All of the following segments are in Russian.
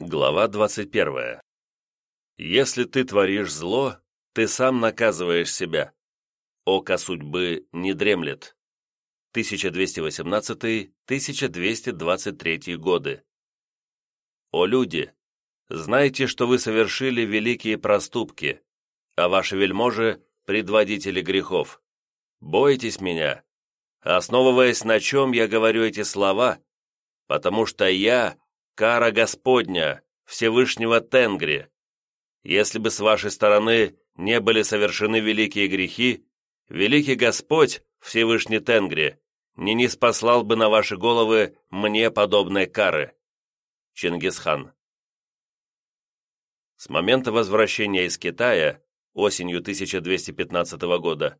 Глава 21. Если ты творишь зло, ты сам наказываешь себя. Око судьбы не дремлет. 1218-1223 годы. О люди! Знайте, что вы совершили великие проступки, а ваши вельможи – предводители грехов. Бойтесь меня, основываясь на чем я говорю эти слова, потому что я кара Господня, Всевышнего Тенгри. Если бы с вашей стороны не были совершены великие грехи, великий Господь, Всевышний Тенгри, не спаслал бы на ваши головы мне подобной кары. Чингисхан. С момента возвращения из Китая осенью 1215 года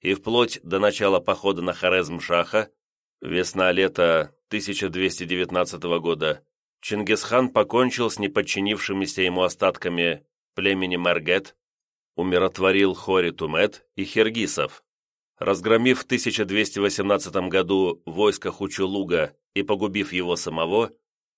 и вплоть до начала похода на Хорезм-Шаха, весна-лето 1219 года, Чингисхан покончил с неподчинившимися ему остатками племени Мергет, умиротворил Хори Тумет и Хергисов, разгромив в 1218 году войско Хучулуга и погубив его самого,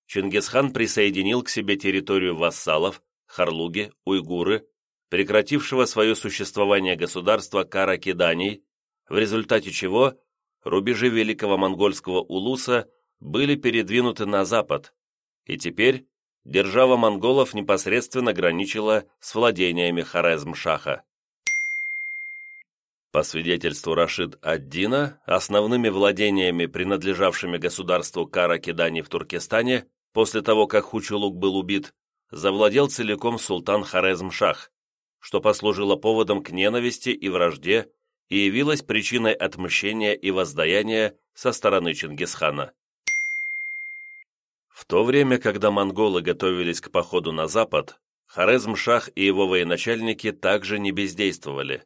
Чингисхан присоединил к себе территорию вассалов, Харлуги, Уйгуры, прекратившего свое существование государства Каракиданий, в результате чего рубежи великого монгольского улуса были передвинуты на запад, и теперь держава монголов непосредственно граничила с владениями Хорезм-Шаха. По свидетельству Рашид ад-Дина, основными владениями, принадлежавшими государству Кара-Кидани в Туркестане, после того, как Хучулук был убит, завладел целиком султан Хорезм-Шах, что послужило поводом к ненависти и вражде и явилось причиной отмщения и воздаяния со стороны Чингисхана. В то время, когда монголы готовились к походу на запад, Хорезм-Шах и его военачальники также не бездействовали.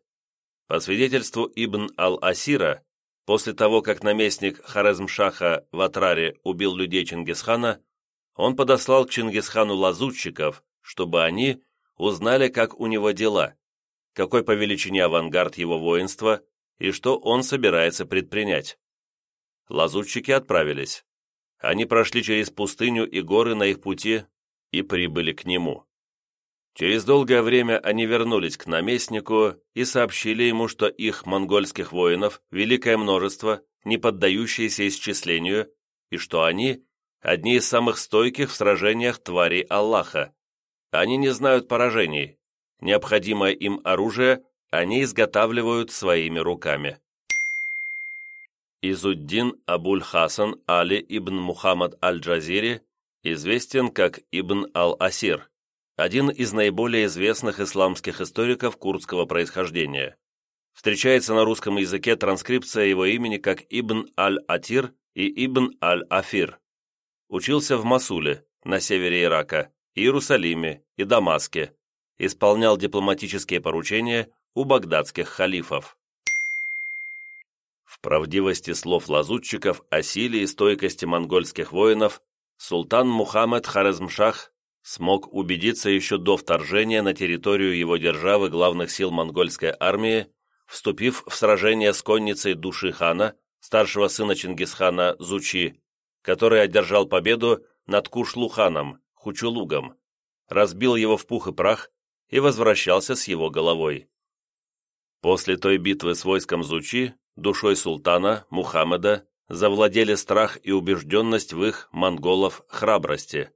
По свидетельству Ибн ал-Асира, после того, как наместник Хорезм-Шаха в Атраре убил людей Чингисхана, он подослал к Чингисхану лазутчиков, чтобы они узнали, как у него дела, какой по величине авангард его воинства и что он собирается предпринять. Лазутчики отправились. Они прошли через пустыню и горы на их пути и прибыли к нему. Через долгое время они вернулись к наместнику и сообщили ему, что их монгольских воинов великое множество, не поддающиеся исчислению, и что они – одни из самых стойких в сражениях тварей Аллаха. Они не знают поражений. Необходимое им оружие они изготавливают своими руками. Изуддин Абуль-Хасан Али ибн Мухаммад аль-Джазири известен как Ибн ал-Асир, один из наиболее известных исламских историков курдского происхождения. Встречается на русском языке транскрипция его имени как Ибн аль-Атир и Ибн аль-Афир. Учился в Масуле, на севере Ирака, Иерусалиме и Дамаске, исполнял дипломатические поручения у багдадских халифов. В правдивости слов лазутчиков о силе и стойкости монгольских воинов султан Мухаммед Хорезмшах смог убедиться еще до вторжения на территорию его державы главных сил монгольской армии, вступив в сражение с конницей Души хана, старшего сына Чингисхана Зучи, который одержал победу над Кушлуханом, Хучулугом, разбил его в пух и прах и возвращался с его головой. После той битвы с войском Зучи душой султана, Мухаммеда, завладели страх и убежденность в их, монголов, храбрости.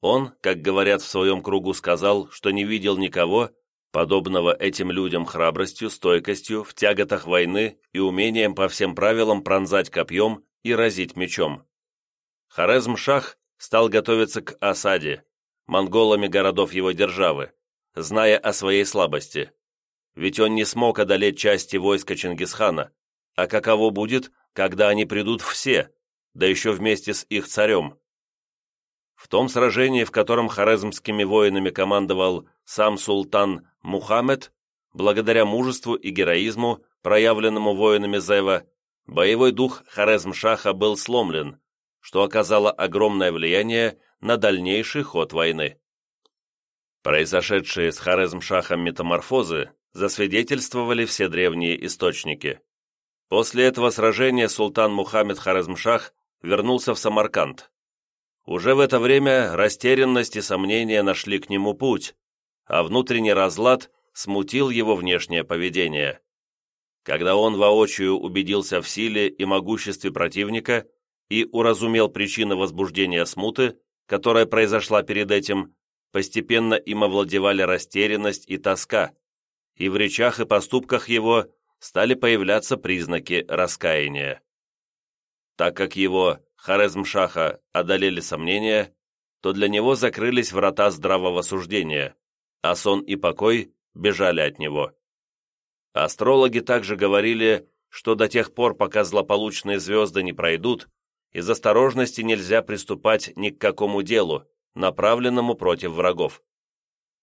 Он, как говорят в своем кругу, сказал, что не видел никого, подобного этим людям храбростью, стойкостью, в тяготах войны и умением по всем правилам пронзать копьем и разить мечом. Хорезм-Шах стал готовиться к осаде, монголами городов его державы, зная о своей слабости. Ведь он не смог одолеть части войска Чингисхана, а каково будет, когда они придут все, да еще вместе с их царем? В том сражении, в котором хорезмскими воинами командовал сам султан Мухаммед, благодаря мужеству и героизму, проявленному воинами Зева, боевой дух Хорезм-Шаха был сломлен, что оказало огромное влияние на дальнейший ход войны. Произошедшие с Хорезм-Шахом метаморфозы засвидетельствовали все древние источники. После этого сражения султан Мухаммед Хорезмшах вернулся в Самарканд. Уже в это время растерянность и сомнения нашли к нему путь, а внутренний разлад смутил его внешнее поведение. Когда он воочию убедился в силе и могуществе противника и уразумел причины возбуждения смуты, которая произошла перед этим, постепенно им овладевали растерянность и тоска, и в речах и поступках его стали появляться признаки раскаяния. Так как его Хорезмшаха одолели сомнения, то для него закрылись врата здравого суждения, а сон и покой бежали от него. Астрологи также говорили, что до тех пор, пока злополучные звезды не пройдут, из осторожности нельзя приступать ни к какому делу, направленному против врагов.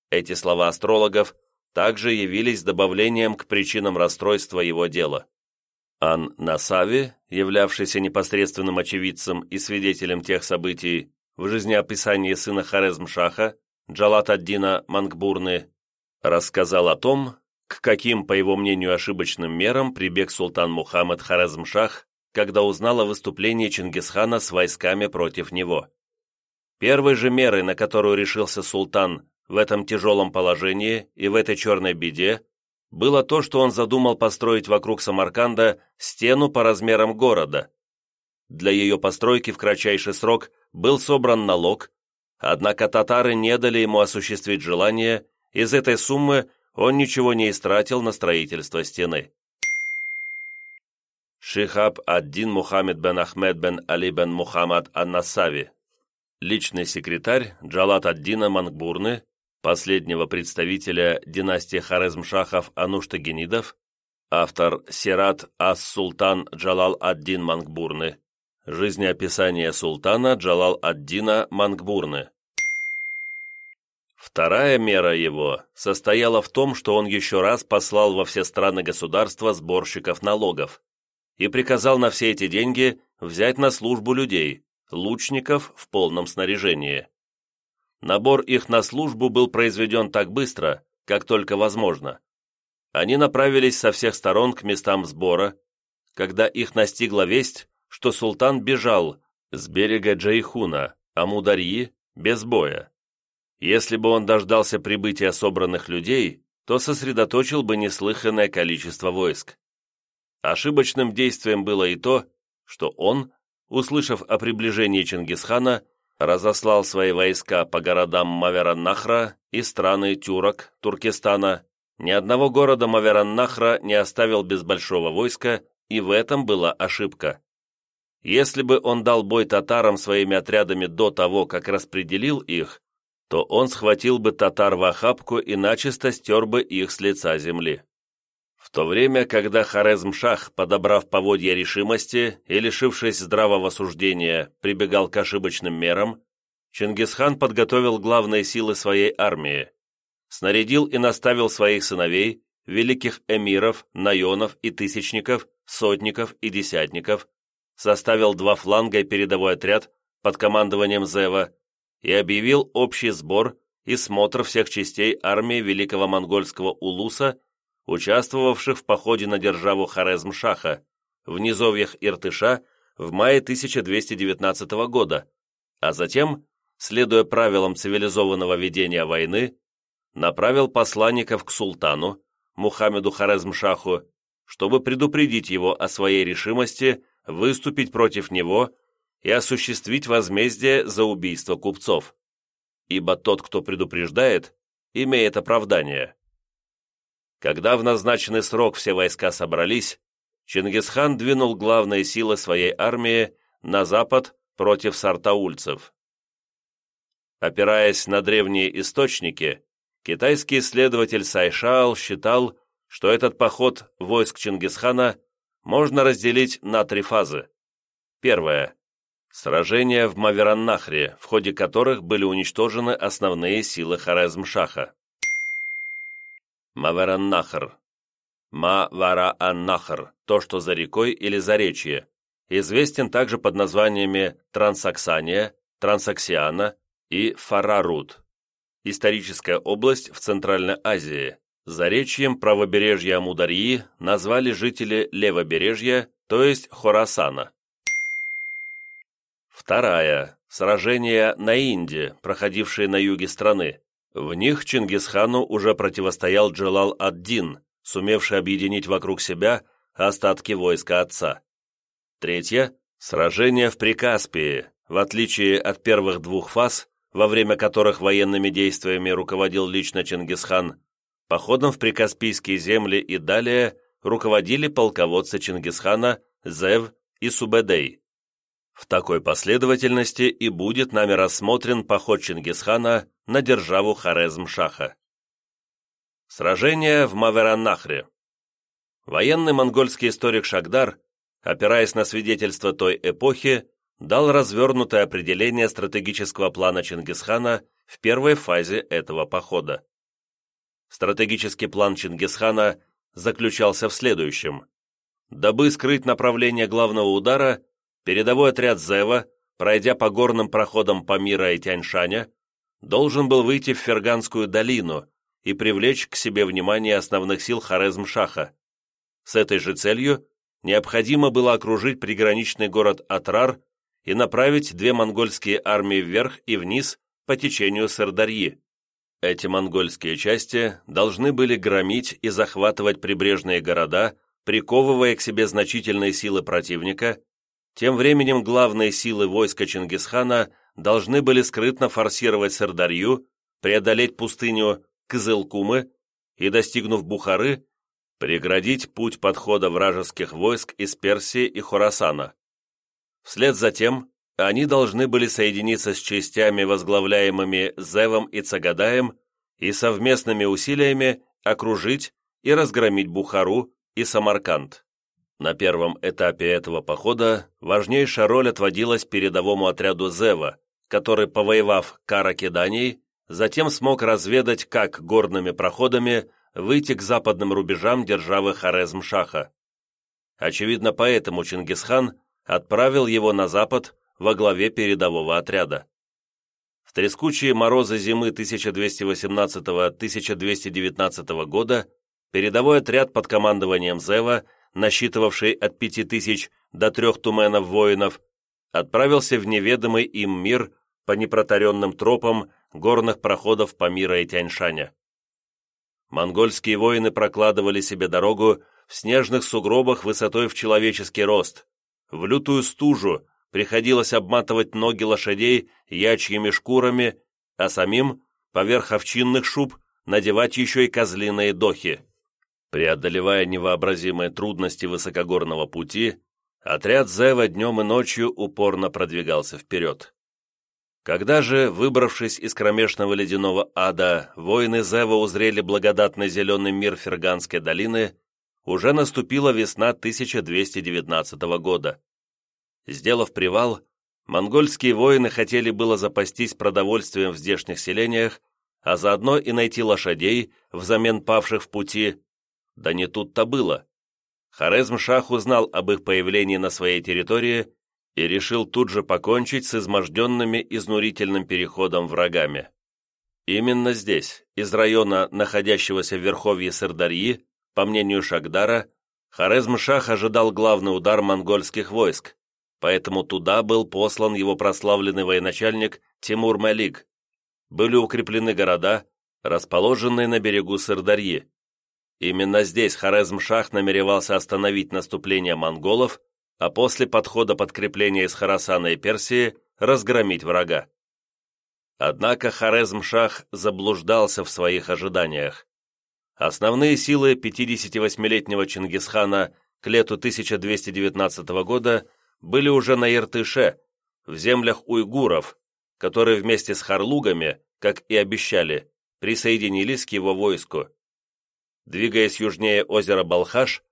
Эти слова астрологов также явились добавлением к причинам расстройства его дела. Ан-Насави, являвшийся непосредственным очевидцем и свидетелем тех событий в жизнеописании сына Хорезм-Шаха, Джалат ад-Дина Мангбурны, рассказал о том, к каким, по его мнению, ошибочным мерам прибег султан Мухаммад Хорезм-Шах, когда узнал о выступлении Чингисхана с войсками против него. Первой же мерой, на которую решился султан в этом тяжелом положении и в этой черной беде, было то, что он задумал построить вокруг Самарканда стену по размерам города. Для ее постройки в кратчайший срок был собран налог, однако татары не дали ему осуществить желание, из этой суммы он ничего не истратил на строительство стены. Шихаб ад-Дин Мухаммед бен Ахмед бен Али бен Мухаммад ан-Насави, личный секретарь Джалат ад-Дина Мангбурны, последнего представителя династии Хорезмшахов Ануштагенидов, автор Сират ас-Султан Джалал ад-Дин Мангбурны, жизнеописание султана Джалал ад-Дина Мангбурны. Вторая мера его состояла в том, что он еще раз послал во все страны государства сборщиков налогов и приказал на все эти деньги взять на службу людей, лучников в полном снаряжении. Набор их на службу был произведен так быстро, как только возможно. Они направились со всех сторон к местам сбора, когда их настигла весть, что султан бежал с берега Джайхуна, Амударьи, без боя. Если бы он дождался прибытия собранных людей, то сосредоточил бы неслыханное количество войск. Ошибочным действием было и то, что он, услышав о приближении Чингисхана, разослал свои войска по городам Мавераннахра и страны Тюрок, Туркестана. Ни одного города Мавераннахра не оставил без большого войска, и в этом была ошибка. Если бы он дал бой татарам своими отрядами до того, как распределил их, то он схватил бы татар в охапку и начисто стер бы их с лица земли. То время, когда Хорезм-Шах, подобрав поводья решимости и лишившись здравого суждения, прибегал к ошибочным мерам, Чингисхан подготовил главные силы своей армии, снарядил и наставил своих сыновей, великих эмиров, наенов и тысячников, сотников и десятников, составил два фланга и передовой отряд под командованием Зева и объявил общий сбор и смотр всех частей армии великого монгольского улуса участвовавших в походе на державу Хорезм-Шаха в низовьях Иртыша в мае 1219 года, а затем, следуя правилам цивилизованного ведения войны, направил посланников к султану, Мухаммеду Хорезм-Шаху, чтобы предупредить его о своей решимости выступить против него и осуществить возмездие за убийство купцов. Ибо тот, кто предупреждает, имеет оправдание. Когда в назначенный срок все войска собрались, Чингисхан двинул главные силы своей армии на запад против сартаульцев. Опираясь на древние источники, китайский исследователь Сайшаал считал, что этот поход войск Чингисхана можно разделить на три фазы. Первая – сражения в Мавераннахре, в ходе которых были уничтожены основные силы Хорезм-Шаха. Мавераннахр. Ма-Вара-Аннахр, то, что за рекой или заречье, известен также под названиями Трансаксания, Трансаксиана и Фарарут. Историческая область в Центральной Азии. Заречьем правобережья Амударьи назвали жители левобережья, то есть Хорасана. Вторая. сражения на Инде, проходившие на юге страны. В них Чингисхану уже противостоял Джалал ад-Дин, сумевший объединить вокруг себя остатки войска отца. Третье – сражение в Прикаспии, в отличие от первых двух фаз, во время которых военными действиями руководил лично Чингисхан, походом в Прикаспийские земли и далее руководили полководцы Чингисхана Зев и Субедей. В такой последовательности и будет нами рассмотрен поход Чингисхана на державу Хорезм-Шаха. Сражение в Мавераннахре. Военный монгольский историк Шагдар, опираясь на свидетельства той эпохи, дал развернутое определение стратегического плана Чингисхана в первой фазе этого похода. Стратегический план Чингисхана заключался в следующем. Дабы скрыть направление главного удара, передовой отряд Зева, пройдя по горным проходам Памира и Тяньшаня, должен был выйти в Ферганскую долину и привлечь к себе внимание основных сил Хорезм-Шаха. С этой же целью необходимо было окружить приграничный город Атрар и направить две монгольские армии вверх и вниз по течению Сырдарьи. Эти монгольские части должны были громить и захватывать прибрежные города, приковывая к себе значительные силы противника тем временем главные силы войска Чингисхана должны были скрытно форсировать Сырдарью, преодолеть пустыню Кызылкумы и, достигнув Бухары, преградить путь подхода вражеских войск из Персии и Хорасана. Вслед за тем они должны были соединиться с частями, возглавляемыми Зевом и Цагадаем, и совместными усилиями окружить и разгромить Бухару и Самарканд. На первом этапе этого похода важнейшая роль отводилась передовому отряду Зева, который, повоевав Каракиданией, затем смог разведать, как горными проходами выйти к западным рубежам державы Хорезм-Шаха. Очевидно, поэтому Чингисхан отправил его на запад во главе передового отряда. В трескучие морозы зимы 1218-1219 года передовой отряд под командованием Зева насчитывавший от пяти тысяч до трех туменов воинов, отправился в неведомый им мир по непротаренным тропам горных проходов Памира и Тяньшаня. Монгольские воины прокладывали себе дорогу в снежных сугробах высотой в человеческий рост. В лютую стужу приходилось обматывать ноги лошадей ячьими шкурами, а самим, поверх овчинных шуб, надевать еще и козлиные дохи. Преодолевая невообразимые трудности высокогорного пути, отряд Зева днем и ночью упорно продвигался вперед. Когда же, выбравшись из кромешного ледяного ада, воины Зева узрели благодатный зеленый мир Ферганской долины, уже наступила весна 1219 года. Сделав привал, монгольские воины хотели было запастись продовольствием в здешних селениях, а заодно и найти лошадей взамен павших в пути, да не тут-то было. Хорезм-Шах узнал об их появлении на своей территории и решил тут же покончить с изможденными изнурительным переходом врагами. Именно здесь, из района, находящегося в верховье Сырдарьи, по мнению Шагдара, Хорезм-Шах ожидал главный удар монгольских войск, поэтому туда был послан его прославленный военачальник Тимур Малик. Были укреплены города, расположенные на берегу Сырдарьи. Именно здесь Хорезм-Шах намеревался остановить наступление монголов, а после подхода подкрепления из Харасана и Персии разгромить врага. Однако Хорезм-Шах заблуждался в своих ожиданиях. Основные силы 58-летнего Чингисхана к лету 1219 года были уже на Иртыше, в землях уйгуров, которые вместе с харлугами, как и обещали, присоединились к его войску. Двигаясь южнее озера Балхаш,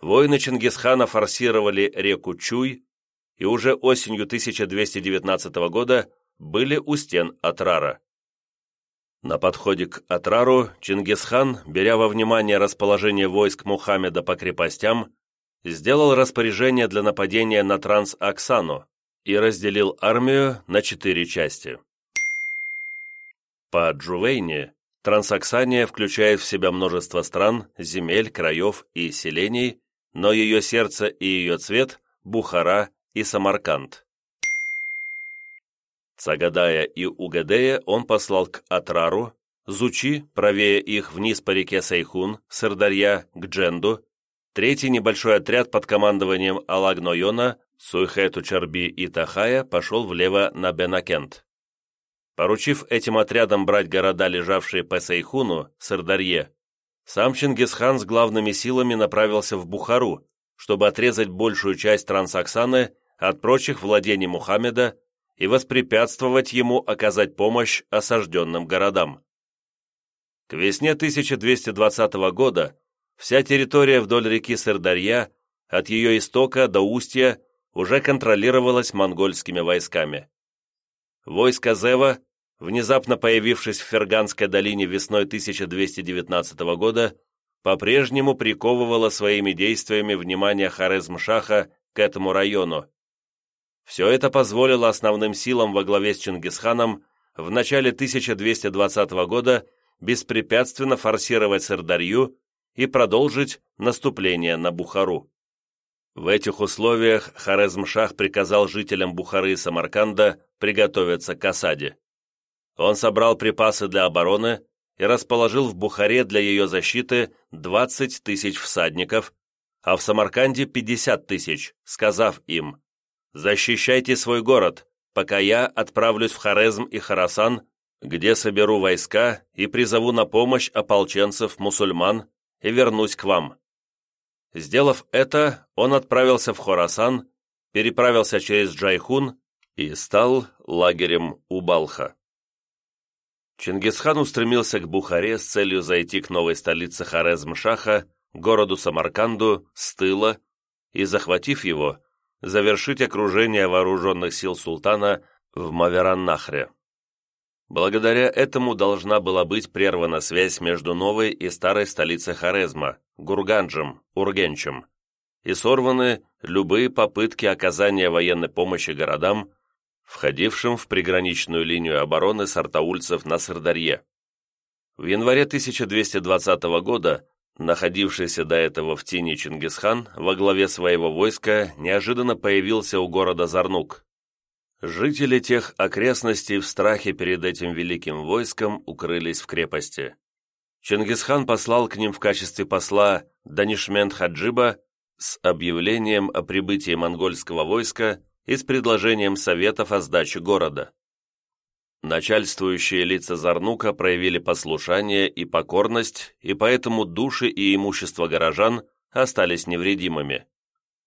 воины Чингисхана форсировали реку Чуй и уже осенью 1219 года были у стен Атрара. На подходе к Атрару Чингисхан, беря во внимание расположение войск Мухаммеда по крепостям, сделал распоряжение для нападения на Транс-Оксану и разделил армию на четыре части. По Джувейне Трансаксания включает в себя множество стран, земель, краев и селений, но ее сердце и ее цвет – Бухара и Самарканд. Цагадая и Угадея он послал к Атрару, Зучи, правее их вниз по реке Сайхун, Сырдарья, к Дженду, третий небольшой отряд под командованием Алагнойона, Суйхету Чарби и Тахая пошел влево на Бенакент. Поручив этим отрядам брать города, лежавшие по Сайхуну, Сырдарье, сам Чингисхан с главными силами направился в Бухару, чтобы отрезать большую часть Трансаксаны от прочих владений Мухаммеда и воспрепятствовать ему оказать помощь осажденным городам. К весне 1220 года вся территория вдоль реки Сырдарья, от ее истока до устья, уже контролировалась монгольскими войсками. Войско Зева, внезапно появившись в Ферганской долине весной 1219 года, по-прежнему приковывало своими действиями внимание Хорезм-Шаха к этому району. Все это позволило основным силам во главе с Чингисханом в начале 1220 года беспрепятственно форсировать Сырдарью и продолжить наступление на Бухару. В этих условиях Хорезмшах приказал жителям Бухары и Самарканда приготовиться к осаде. Он собрал припасы для обороны и расположил в Бухаре для ее защиты 20 тысяч всадников, а в Самарканде 50 тысяч, сказав им «Защищайте свой город, пока я отправлюсь в Хорезм и Харасан где соберу войска и призову на помощь ополченцев-мусульман и вернусь к вам». Сделав это, он отправился в Хорасан, переправился через Джайхун и стал лагерем у Балха. Чингисхан устремился к Бухаре с целью зайти к новой столице Хорезм-Шаха, городу Самарканду, с тыла, и, захватив его, завершить окружение вооруженных сил султана в Мавераннахре. Благодаря этому должна была быть прервана связь между новой и старой столицей Хорезма, Гурганджем, Ургенчем, и сорваны любые попытки оказания военной помощи городам, входившим в приграничную линию обороны сартаульцев на Сырдарье. В январе 1220 года находившийся до этого в тени Чингисхан во главе своего войска неожиданно появился у города Зарнук. Жители тех окрестностей в страхе перед этим великим войском укрылись в крепости. Чингисхан послал к ним в качестве посла Данишмент Хаджиба с объявлением о прибытии монгольского войска и с предложением советов о сдаче города. Начальствующие лица Зарнука проявили послушание и покорность, и поэтому души и имущество горожан остались невредимыми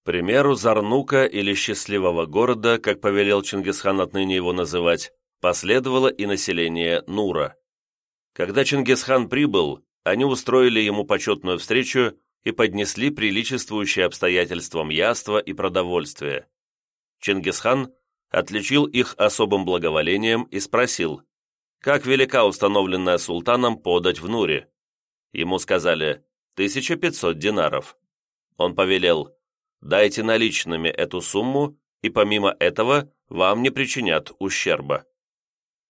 примеру Зарнука или Счастливого города, как повелел Чингисхан отныне его называть, последовало и население Нура. Когда Чингисхан прибыл, они устроили ему почетную встречу и поднесли приличествующие обстоятельствам яства и продовольствие. Чингисхан отличил их особым благоволением и спросил, как велика установленная султаном подать в Нуре. Ему сказали 1500 динаров. Он повелел Дайте наличными эту сумму, и помимо этого вам не причинят ущерба».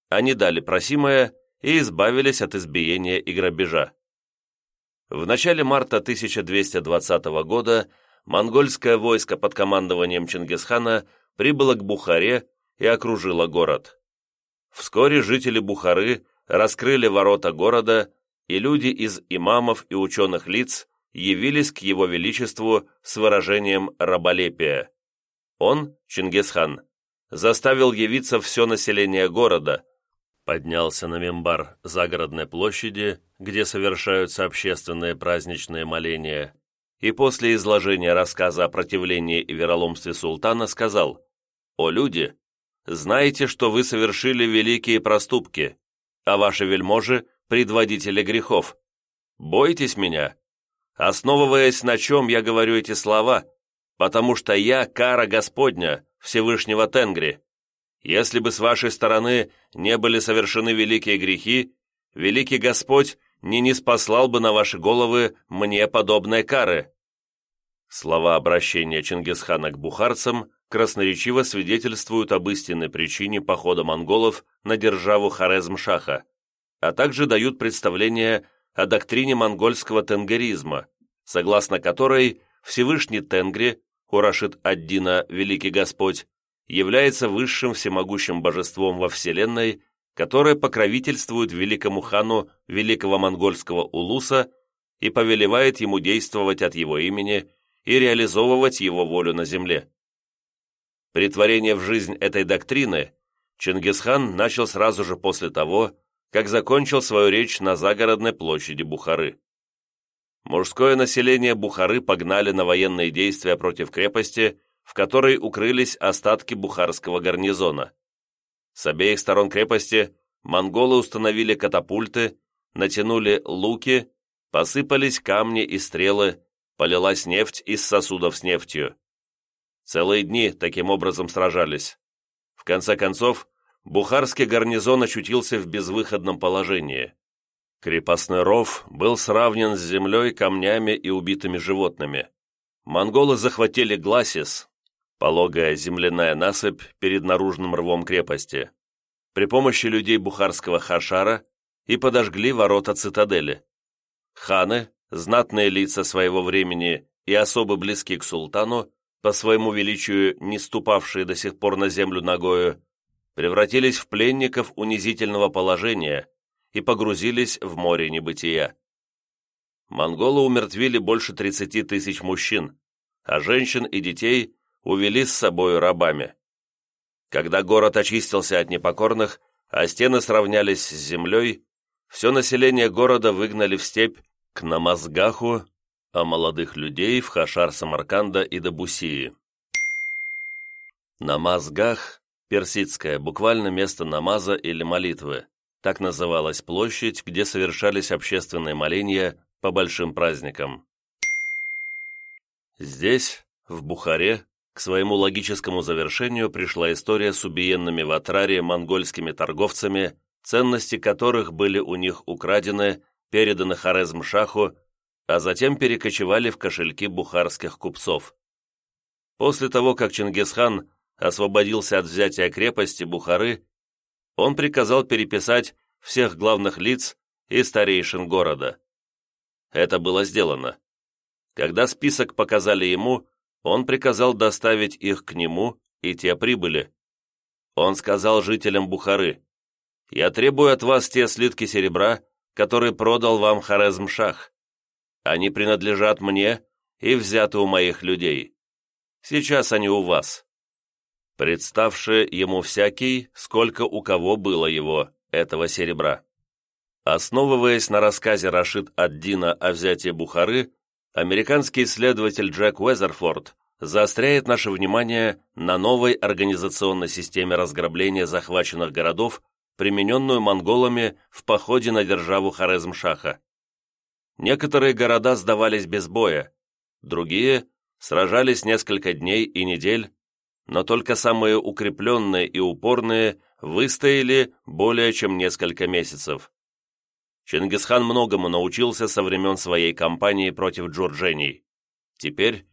Они дали просимое и избавились от избиения и грабежа. В начале марта 1220 года монгольское войско под командованием Чингисхана прибыло к Бухаре и окружило город. Вскоре жители Бухары раскрыли ворота города, и люди из имамов и ученых лиц явились к его величеству с выражением раболепия. Он, Чингисхан, заставил явиться все население города, поднялся на мембар загородной площади, где совершаются общественные праздничные моления, и после изложения рассказа о противлении и вероломстве султана сказал «О люди, знаете, что вы совершили великие проступки, а ваши вельможи – предводители грехов. Бойтесь меня, Основываясь на чем я говорю эти слова, потому что я кара Господня, Всевышнего Тенгри. Если бы с вашей стороны не были совершены великие грехи, великий Господь не ниспослал бы на ваши головы мне подобной кары». Слова обращения Чингисхана к бухарцам красноречиво свидетельствуют об истинной причине похода монголов на державу Хорезм-Шаха, а также дают представление о доктрине монгольского тенгеризма, согласно которой Всевышний Тенгри, Урашид Аддина, Великий Господь, является высшим всемогущим божеством во Вселенной, которое покровительствует великому хану великого монгольского Улуса и повелевает ему действовать от его имени и реализовывать его волю на земле. Притворение в жизнь этой доктрины Чингисхан начал сразу же после того, как закончил свою речь на загородной площади Бухары. Мужское население Бухары погнали на военные действия против крепости, в которой укрылись остатки бухарского гарнизона. С обеих сторон крепости монголы установили катапульты, натянули луки, посыпались камни и стрелы, полилась нефть из сосудов с нефтью. Целые дни таким образом сражались. В конце концов, бухарский гарнизон очутился в безвыходном положении. Крепостной ров был сравнен с землей, камнями и убитыми животными. Монголы захватили Гласис, пологая земляная насыпь перед наружным рвом крепости, при помощи людей бухарского хашара и подожгли ворота цитадели. Ханы, знатные лица своего времени и особо близки к султану, по своему величию не ступавшие до сих пор на землю ногою, превратились в пленников унизительного положения и погрузились в море небытия. Монголы умертвили больше 30 тысяч мужчин, а женщин и детей увели с собой рабами. Когда город очистился от непокорных, а стены сравнялись с землей, все население города выгнали в степь к Намазгаху, а молодых людей в Хашар Самарканда и Дабусии. Намазгах Персидское, буквально место намаза или молитвы. Так называлась площадь, где совершались общественные моления по большим праздникам. Здесь, в Бухаре, к своему логическому завершению пришла история с убиенными в Атраре монгольскими торговцами, ценности которых были у них украдены, переданы Хорезм-Шаху, а затем перекочевали в кошельки бухарских купцов. После того, как Чингисхан освободился от взятия крепости Бухары, он приказал переписать всех главных лиц и старейшин города. Это было сделано. Когда список показали ему, он приказал доставить их к нему, и те прибыли. Он сказал жителям Бухары, «Я требую от вас те слитки серебра, которые продал вам Хорезм-Шах. Они принадлежат мне и взяты у моих людей. Сейчас они у вас представшее ему всякий, сколько у кого было его, этого серебра. Основываясь на рассказе Рашид ад-Дина о взятии Бухары, американский исследователь Джек Уэзерфорд заостряет наше внимание на новой организационной системе разграбления захваченных городов, примененную монголами в походе на державу Хорезм-Шаха. Некоторые города сдавались без боя, другие сражались несколько дней и недель, но только самые укрепленные и упорные выстояли более чем несколько месяцев. Чингисхан многому научился со времен своей кампании против джурджений. Теперь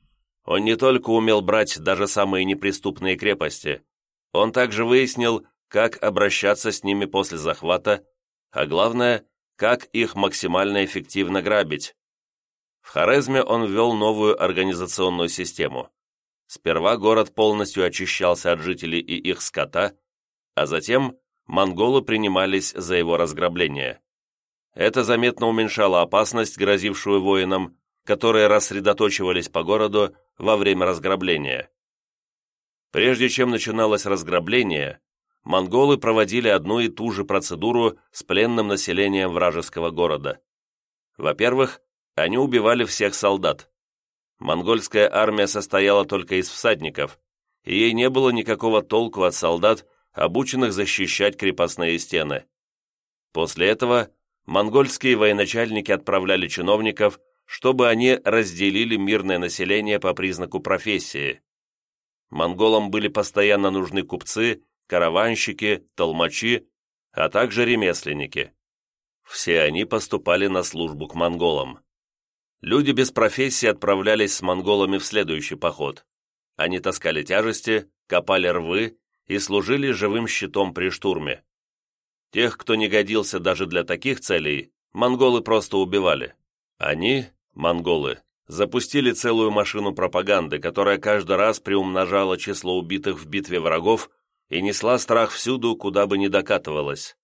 он не только умел брать даже самые неприступные крепости, он также выяснил, как обращаться с ними после захвата, а главное, как их максимально эффективно грабить. В Хорезме он ввел новую организационную систему. Сперва город полностью очищался от жителей и их скота, а затем монголы принимались за его разграбление. Это заметно уменьшало опасность, грозившую воинам, которые рассредоточивались по городу во время разграбления. Прежде чем начиналось разграбление, монголы проводили одну и ту же процедуру с пленным населением вражеского города. Во-первых, они убивали всех солдат. Монгольская армия состояла только из всадников, и ей не было никакого толку от солдат, обученных защищать крепостные стены. После этого монгольские военачальники отправляли чиновников, чтобы они разделили мирное население по признаку профессии. Монголам были постоянно нужны купцы, караванщики, толмачи, а также ремесленники. Все они поступали на службу к монголам. Люди без профессии отправлялись с монголами в следующий поход. Они таскали тяжести, копали рвы и служили живым щитом при штурме. Тех, кто не годился даже для таких целей, монголы просто убивали. Они, монголы, запустили целую машину пропаганды, которая каждый раз приумножала число убитых в битве врагов и несла страх всюду, куда бы ни докатывалась.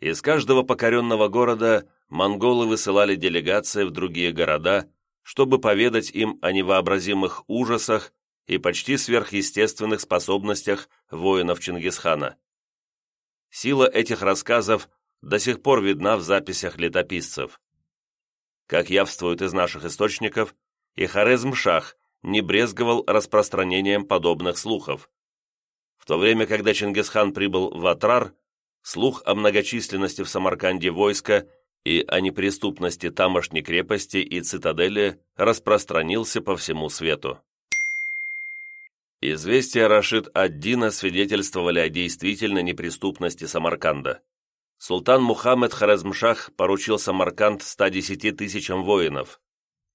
Из каждого покоренного города монголы высылали делегации в другие города, чтобы поведать им о невообразимых ужасах и почти сверхъестественных способностях воинов Чингисхана. Сила этих рассказов до сих пор видна в записях летописцев. Как явствует из наших источников, и Хорезм-Шах не брезговал распространением подобных слухов. В то время, когда Чингисхан прибыл в Атрар, слух о многочисленности в Самарканде войска и о неприступности тамошней крепости и цитадели распространился по всему свету. Известия Рашид ад-Дина свидетельствовали о действительной неприступности Самарканда султан Мухаммед Хорезмшах поручил Самарканд 110 тысячам воинов.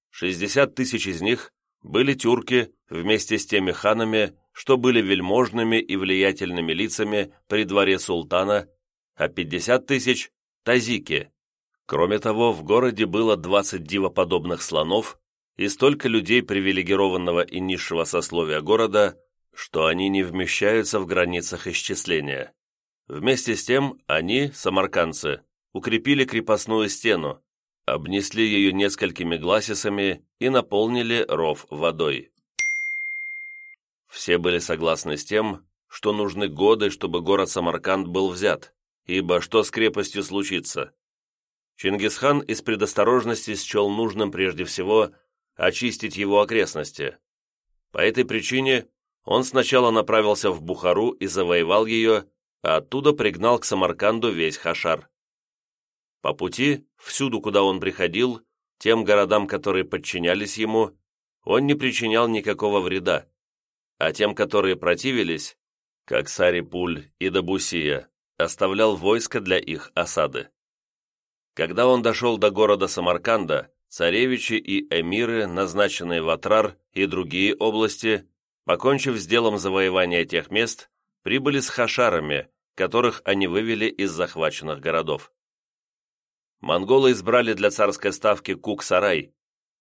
60 тысяч из них были тюрки вместе с теми ханами, что были вельможными и влиятельными лицами при дворе султана, а 50 тысяч – тазики. Кроме того, в городе было 20 дивоподобных слонов и столько людей привилегированного и низшего сословия города, что они не вмещаются в границах исчисления. Вместе с тем они, самаркандцы, укрепили крепостную стену, обнесли ее несколькими гласисами и наполнили ров водой. Все были согласны с тем, что нужны годы, чтобы город Самарканд был взят, ибо что с крепостью случится? Чингисхан из предосторожности счел нужным прежде всего очистить его окрестности. По этой причине он сначала направился в Бухару и завоевал ее, а оттуда пригнал к Самарканду весь Хашар. По пути, всюду, куда он приходил, тем городам, которые подчинялись ему, он не причинял никакого вреда, а тем, которые противились, как Сарипуль и Дабусия, оставлял войско для их осады. Когда он дошел до города Самарканда, царевичи и эмиры, назначенные в Атрар и другие области, покончив с делом завоевания тех мест, прибыли с хашарами, которых они вывели из захваченных городов. Монголы избрали для царской ставки Кук-Сарай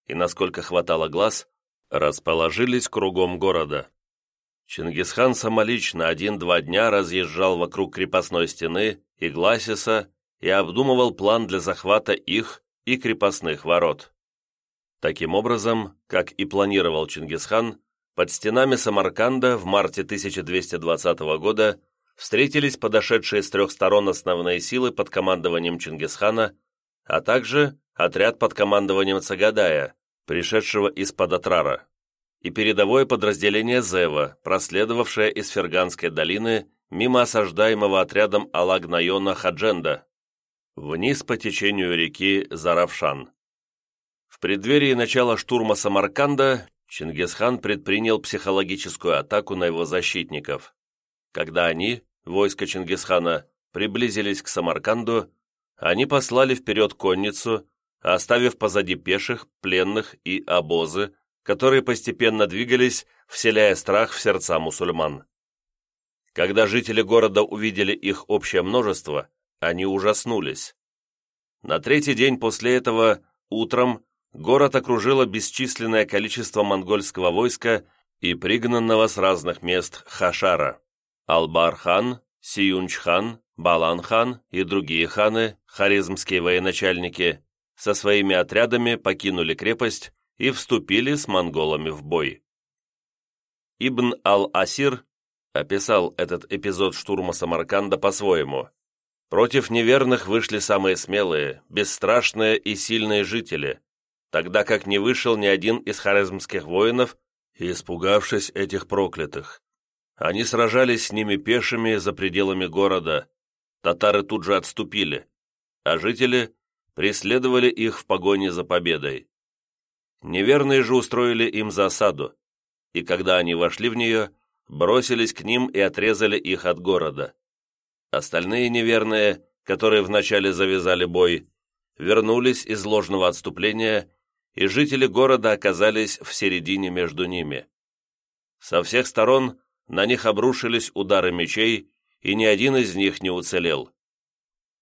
и, насколько хватало глаз, расположились кругом города. Чингисхан самолично один-два дня разъезжал вокруг крепостной стены и Гласиса и обдумывал план для захвата их и крепостных ворот. Таким образом, как и планировал Чингисхан, под стенами Самарканда в марте 1220 года встретились подошедшие с трех сторон основные силы под командованием Чингисхана, а также отряд под командованием Цагадая, пришедшего из-под Атрара, и передовое подразделение Зева, проследовавшее из Ферганской долины мимо осаждаемого отрядом Алагнайона Хадженда, вниз по течению реки Заравшан. В преддверии начала штурма Самарканда Чингисхан предпринял психологическую атаку на его защитников. Когда они, войско Чингисхана, приблизились к Самарканду, они послали вперед конницу, оставив позади пеших, пленных и обозы, которые постепенно двигались, вселяя страх в сердца мусульман. Когда жители города увидели их общее множество, они ужаснулись. На третий день после этого, утром, город окружило бесчисленное количество монгольского войска и пригнанного с разных мест Хашара. Албар-хан, Сиюнч-хан, Балан-хан и другие ханы, хорезмские военачальники, со своими отрядами покинули крепость и вступили с монголами в бой. Ибн ал-Асир описал этот эпизод штурма Самарканда по-своему. Против неверных вышли самые смелые, бесстрашные и сильные жители, тогда как не вышел ни один из хорезмских воинов, испугавшись этих проклятых. Они сражались с ними пешими за пределами города. Татары тут же отступили, а жители преследовали их в погоне за победой. Неверные же устроили им засаду, и когда они вошли в нее, бросились к ним и отрезали их от города. Остальные неверные, которые вначале завязали бой, вернулись из ложного отступления и жители города оказались в середине между ними. Со всех сторон на них обрушились удары мечей, и ни один из них не уцелел.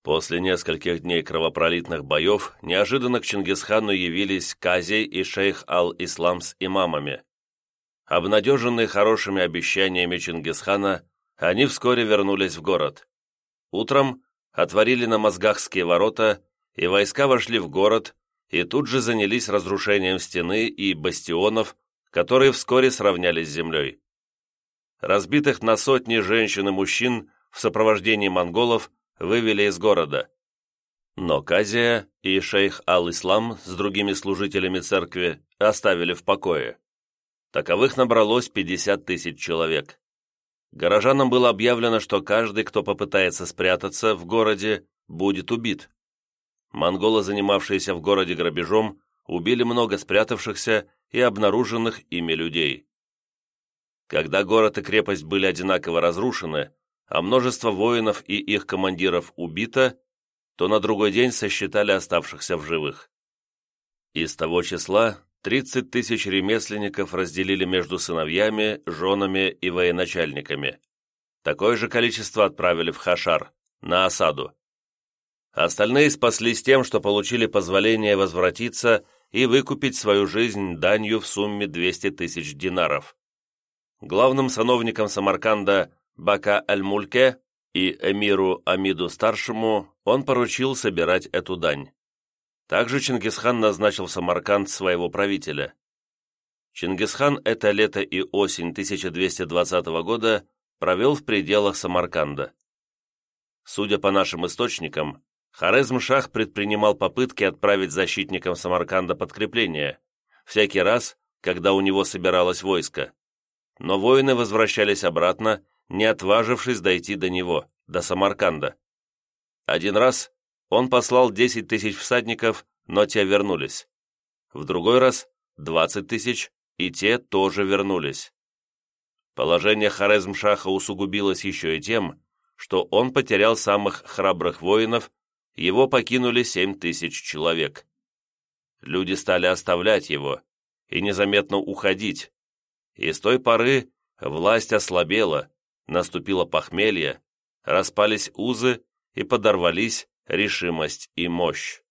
После нескольких дней кровопролитных боев неожиданно к Чингисхану явились Казей и шейх Ал-Ислам с имамами. Обнадеженные хорошими обещаниями Чингисхана, они вскоре вернулись в город. Утром отворили на Мозгахские ворота, и войска вошли в город, и тут же занялись разрушением стены и бастионов, которые вскоре сравнялись с землей. Разбитых на сотни женщин и мужчин в сопровождении монголов вывели из города. Но Казия и шейх Ал-Ислам с другими служителями церкви оставили в покое. Таковых набралось 50 тысяч человек. Горожанам было объявлено, что каждый, кто попытается спрятаться в городе, будет убит. Монголы, занимавшиеся в городе грабежом, убили много спрятавшихся и обнаруженных ими людей. Когда город и крепость были одинаково разрушены, а множество воинов и их командиров убито, то на другой день сосчитали оставшихся в живых. Из того числа 30 тысяч ремесленников разделили между сыновьями, женами и военачальниками. Такое же количество отправили в Хашар, на осаду. Остальные спаслись тем, что получили позволение возвратиться и выкупить свою жизнь данью в сумме 200 тысяч динаров. Главным сановником Самарканда Бака Аль-Мульке и эмиру Амиду-старшему он поручил собирать эту дань. Также Чингисхан назначил в Самарканд своего правителя. Чингисхан это лето и осень 1220 года провел в пределах Самарканда. Судя по нашим источникам, Хорезм-Шах предпринимал попытки отправить защитникам Самарканда подкрепление, всякий раз, когда у него собиралось войско. Но воины возвращались обратно не отважившись дойти до него, до Самарканда. Один раз он послал 10 тысяч всадников, но те вернулись. В другой раз 20 тысяч, и те тоже вернулись. Положение Хорезм-Шаха усугубилось еще и тем, что он потерял самых храбрых воинов, его покинули 7 тысяч человек. Люди стали оставлять его и незаметно уходить, и с той поры власть ослабела, наступило похмелье, распались узы и подорвались решимость и мощь.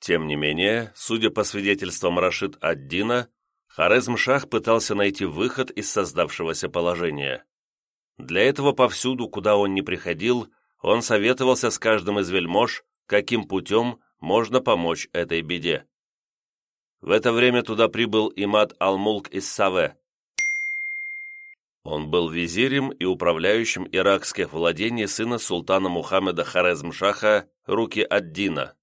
Тем не менее, судя по свидетельствам Рашид ад-Дина, Хорезм-Шах пытался найти выход из создавшегося положения. Для этого повсюду, куда он не приходил, он советовался с каждым из вельмож, каким путем можно помочь этой беде. В это время туда прибыл Имад Алмулк из Саве, он был визирем и управляющим иракских владений сына султана Мухаммеда Хорезмшаха Руки ад-Дина.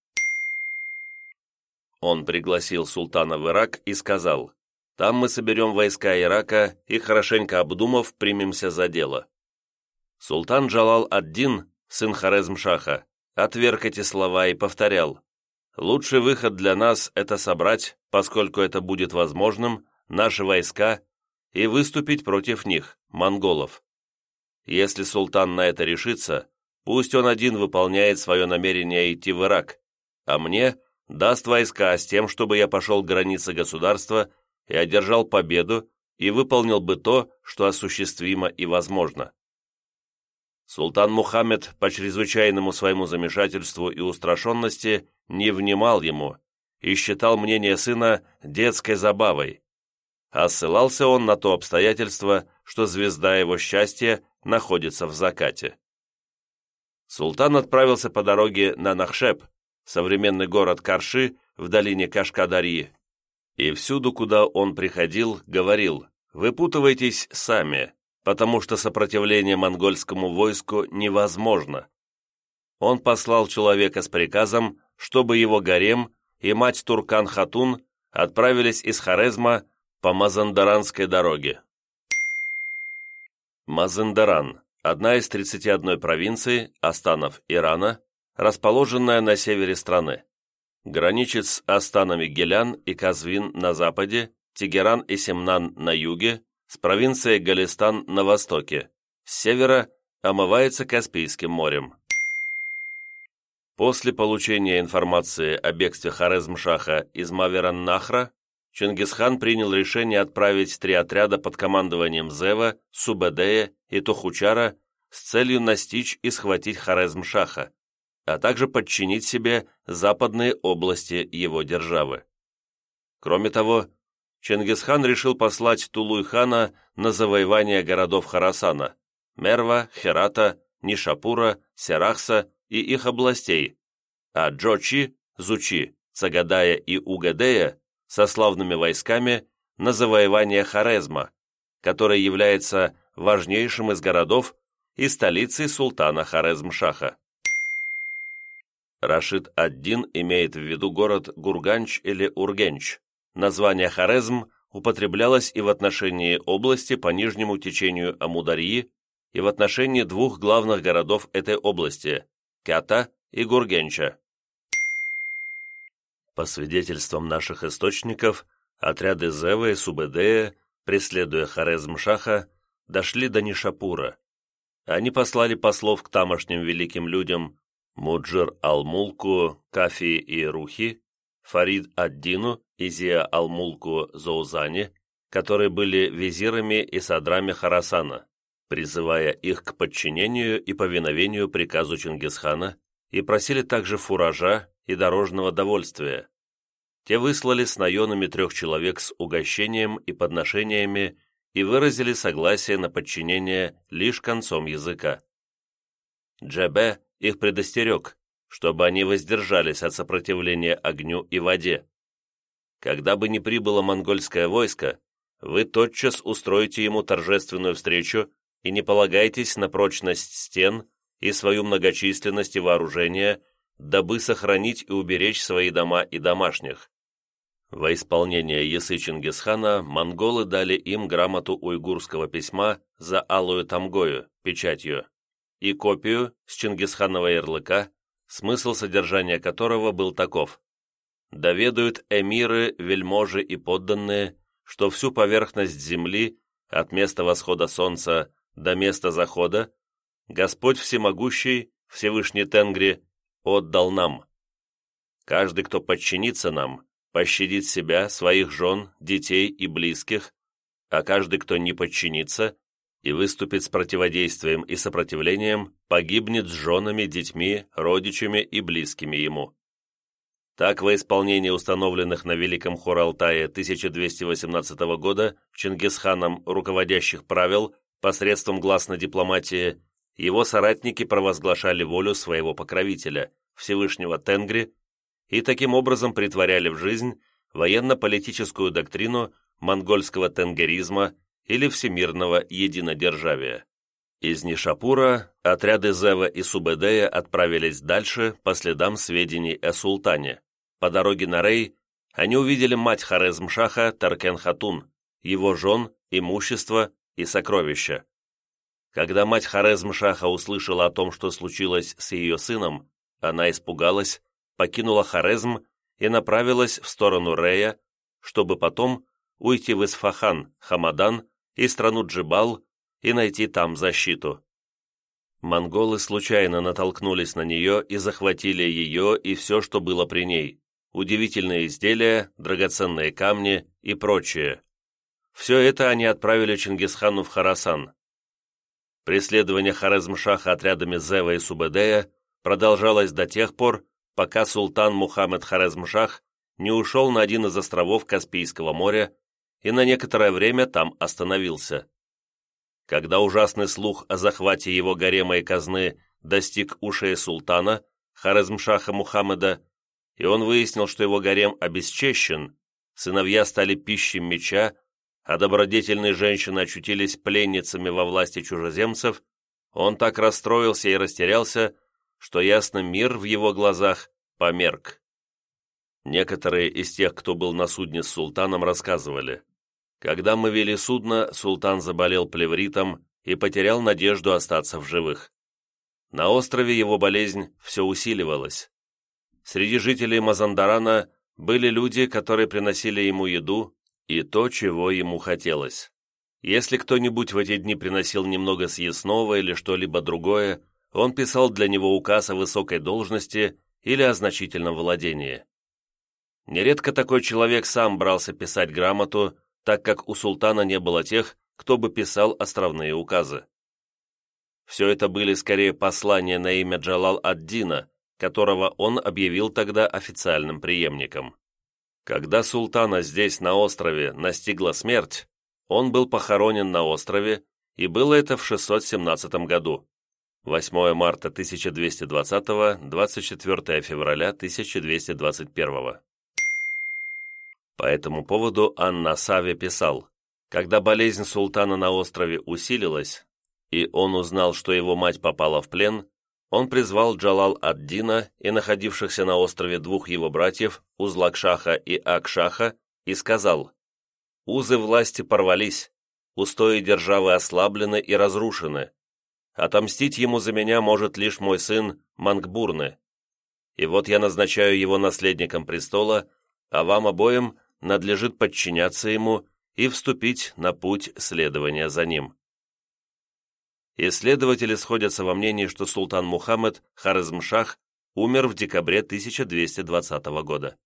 Он пригласил султана в Ирак и сказал, «Там мы соберем войска Ирака и, хорошенько обдумав, примемся за дело». Султан Джалал ад-Дин, сын Хорезмшаха, отверг эти слова и повторял, «Лучший выход для нас – это собрать, поскольку это будет возможным, наши войска и выступить против них, монголов. Если султан на это решится, пусть он один выполняет свое намерение идти в Ирак, а мне даст войска с тем, чтобы я пошел к границе государства и одержал победу и выполнил бы то, что осуществимо и возможно. Султан Мухаммед по чрезвычайному своему замешательству и устрашенности не внимал ему и считал мнение сына детской забавой, а ссылался он на то обстоятельство, что звезда его счастья находится в закате. Султан отправился по дороге на Нахшеп, современный город Карши в долине Кашкадарьи, и всюду, куда он приходил, говорил «Выпутывайтесь сами, потому что сопротивление монгольскому войску невозможно». Он послал человека с приказом, чтобы его гарем и мать Туркан-Хатун отправились из Хорезма по Мазандаранской дороге. Мазандаран – одна из 31 провинций, Астанов Ирана, расположенная на севере страны. Граничит с Астанами Гелян и Казвин на западе, Тегеран и Семнан на юге, с провинцией Галистан на востоке, с севера омывается Каспийским морем. После получения информации о бегстве Хорезм-Шаха из Маверан-Нахра Чингисхан принял решение отправить три отряда под командованием Зева, Субедея и Тохучара с целью настичь и схватить Хорезм-Шаха, а также подчинить себе западные области его державы. Кроме того, Чингисхан решил послать Тулуй-хана на завоевание городов Харасана – Мерва, Херата, Нишапура, Серахса и их областей, а Джочи, Зучи, Цагадая и Угадея со славными войсками на завоевание Хорезма, который является важнейшим из городов и столицей султана Хорезм-Шаха. Рашид ад-Дин имеет в виду город Гурганч или Ургенч. Название Хорезм употреблялось и в отношении области по нижнему течению Амударьи, и в отношении двух главных городов этой области – Кята и Гургенча. По свидетельствам наших источников, отряды Зева и Субедея, преследуя Хорезм-Шаха, дошли до Нишапура. Они послали послов к тамошним великим людям Муджир Алмулку, Кафи и Рухи, Фарид Аддину и Зия Алмулку Зоузани, которые были визирами и садрами Харасана, призывая их к подчинению и повиновению приказу Чингисхана и просили также фуража и дорожного довольствия. Те выслали с наенами трех человек с угощением и подношениями и выразили согласие на подчинение лишь концом языка. Джебе их предостерег, чтобы они воздержались от сопротивления огню и воде. Когда бы ни прибыло монгольское войско, вы тотчас устроите ему торжественную встречу и не полагайтесь на прочность стен и свою многочисленность и вооружение, дабы сохранить и уберечь свои дома и домашних. Во исполнение Ясы Чингисхана монголы дали им грамоту уйгурского письма за алую тамгою, печатью, и копию с Чингисханова ярлыка, смысл содержания которого был таков. Доведают эмиры, вельможи и подданные, что всю поверхность земли, от места восхода солнца до места захода, Господь Всемогущий, Всевышний Тенгри, отдал нам. Каждый, кто подчинится нам, пощадит себя, своих жен, детей и близких, а каждый, кто не подчинится и выступит с противодействием и сопротивлением, погибнет с женами, детьми, родичами и близкими ему. Так, во исполнении установленных на Великом Хуралтае 1218 года Чингисханом руководящих правил посредством гласной дипломатии, его соратники провозглашали волю своего покровителя, Всевышнего Тенгри, и таким образом притворяли в жизнь военно-политическую доктрину монгольского тенгеризма или всемирного единодержавия. Из Нишапура отряды Зева и Субедея отправились дальше по следам сведений о султане. По дороге на Рей они увидели мать Хорезмшаха Таркен-Хатун, его жен, имущество и сокровища. Когда мать Хорезмшаха услышала о том, что случилось с ее сыном, она испугалась покинула Хорезм и направилась в сторону Рея, чтобы потом уйти в Исфахан, Хамадан и страну Джибал и найти там защиту. Монголы случайно натолкнулись на нее и захватили ее и все, что было при ней, удивительные изделия, драгоценные камни и прочее. Все это они отправили Чингисхану в Харасан. Преследование Хорезмшаха отрядами Зева и Субедея продолжалось до тех пор, пока султан Мухаммед Хорезмшах не ушел на один из островов Каспийского моря и на некоторое время там остановился. Когда ужасный слух о захвате его гарема и казны достиг ушей султана, Хорезмшаха Мухаммеда, и он выяснил, что его гарем обесчещен, сыновья стали пищей меча, а добродетельные женщины очутились пленницами во власти чужеземцев, он так расстроился и растерялся, что ясно мир в его глазах померк. Некоторые из тех, кто был на судне с султаном, рассказывали. Когда мы вели судно, султан заболел плевритом и потерял надежду остаться в живых. На острове его болезнь все усиливалась. Среди жителей Мазандарана были люди, которые приносили ему еду и то, чего ему хотелось. Если кто-нибудь в эти дни приносил немного съестного или что-либо другое, он писал для него указ о высокой должности или о значительном владении. Нередко такой человек сам брался писать грамоту, так как у султана не было тех, кто бы писал островные указы. Все это были скорее послания на имя Джалал ад-Дина, которого он объявил тогда официальным преемником. Когда султана здесь, на острове, настигла смерть, он был похоронен на острове, и было это в 617 году. 8 марта 1220, 24 февраля 1221. По этому поводу Анна Сави писал, «Когда болезнь султана на острове усилилась, и он узнал, что его мать попала в плен, он призвал Джалал ад-Дина и находившихся на острове двух его братьев, Узлакшаха и Акшаха, и сказал, «Узы власти порвались, устои державы ослаблены и разрушены. Отомстить ему за меня может лишь мой сын Мангбурны. И вот я назначаю его наследником престола, а вам обоим надлежит подчиняться ему и вступить на путь следования за ним». Исследователи сходятся во мнении, что султан Мухаммед Харизмшах умер в декабре 1220 года.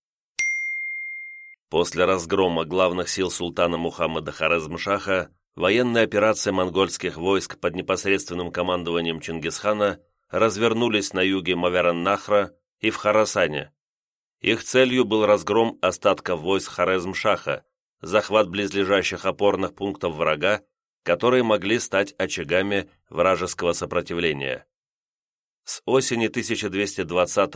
После разгрома главных сил султана Мухаммада Харизмшаха военные операции монгольских войск под непосредственным командованием Чингисхана развернулись на юге Маверан-Нахра и в Харасане. Их целью был разгром остатков войск Хорезмшаха, захват близлежащих опорных пунктов врага которые могли стать очагами вражеского сопротивления. С осени 1220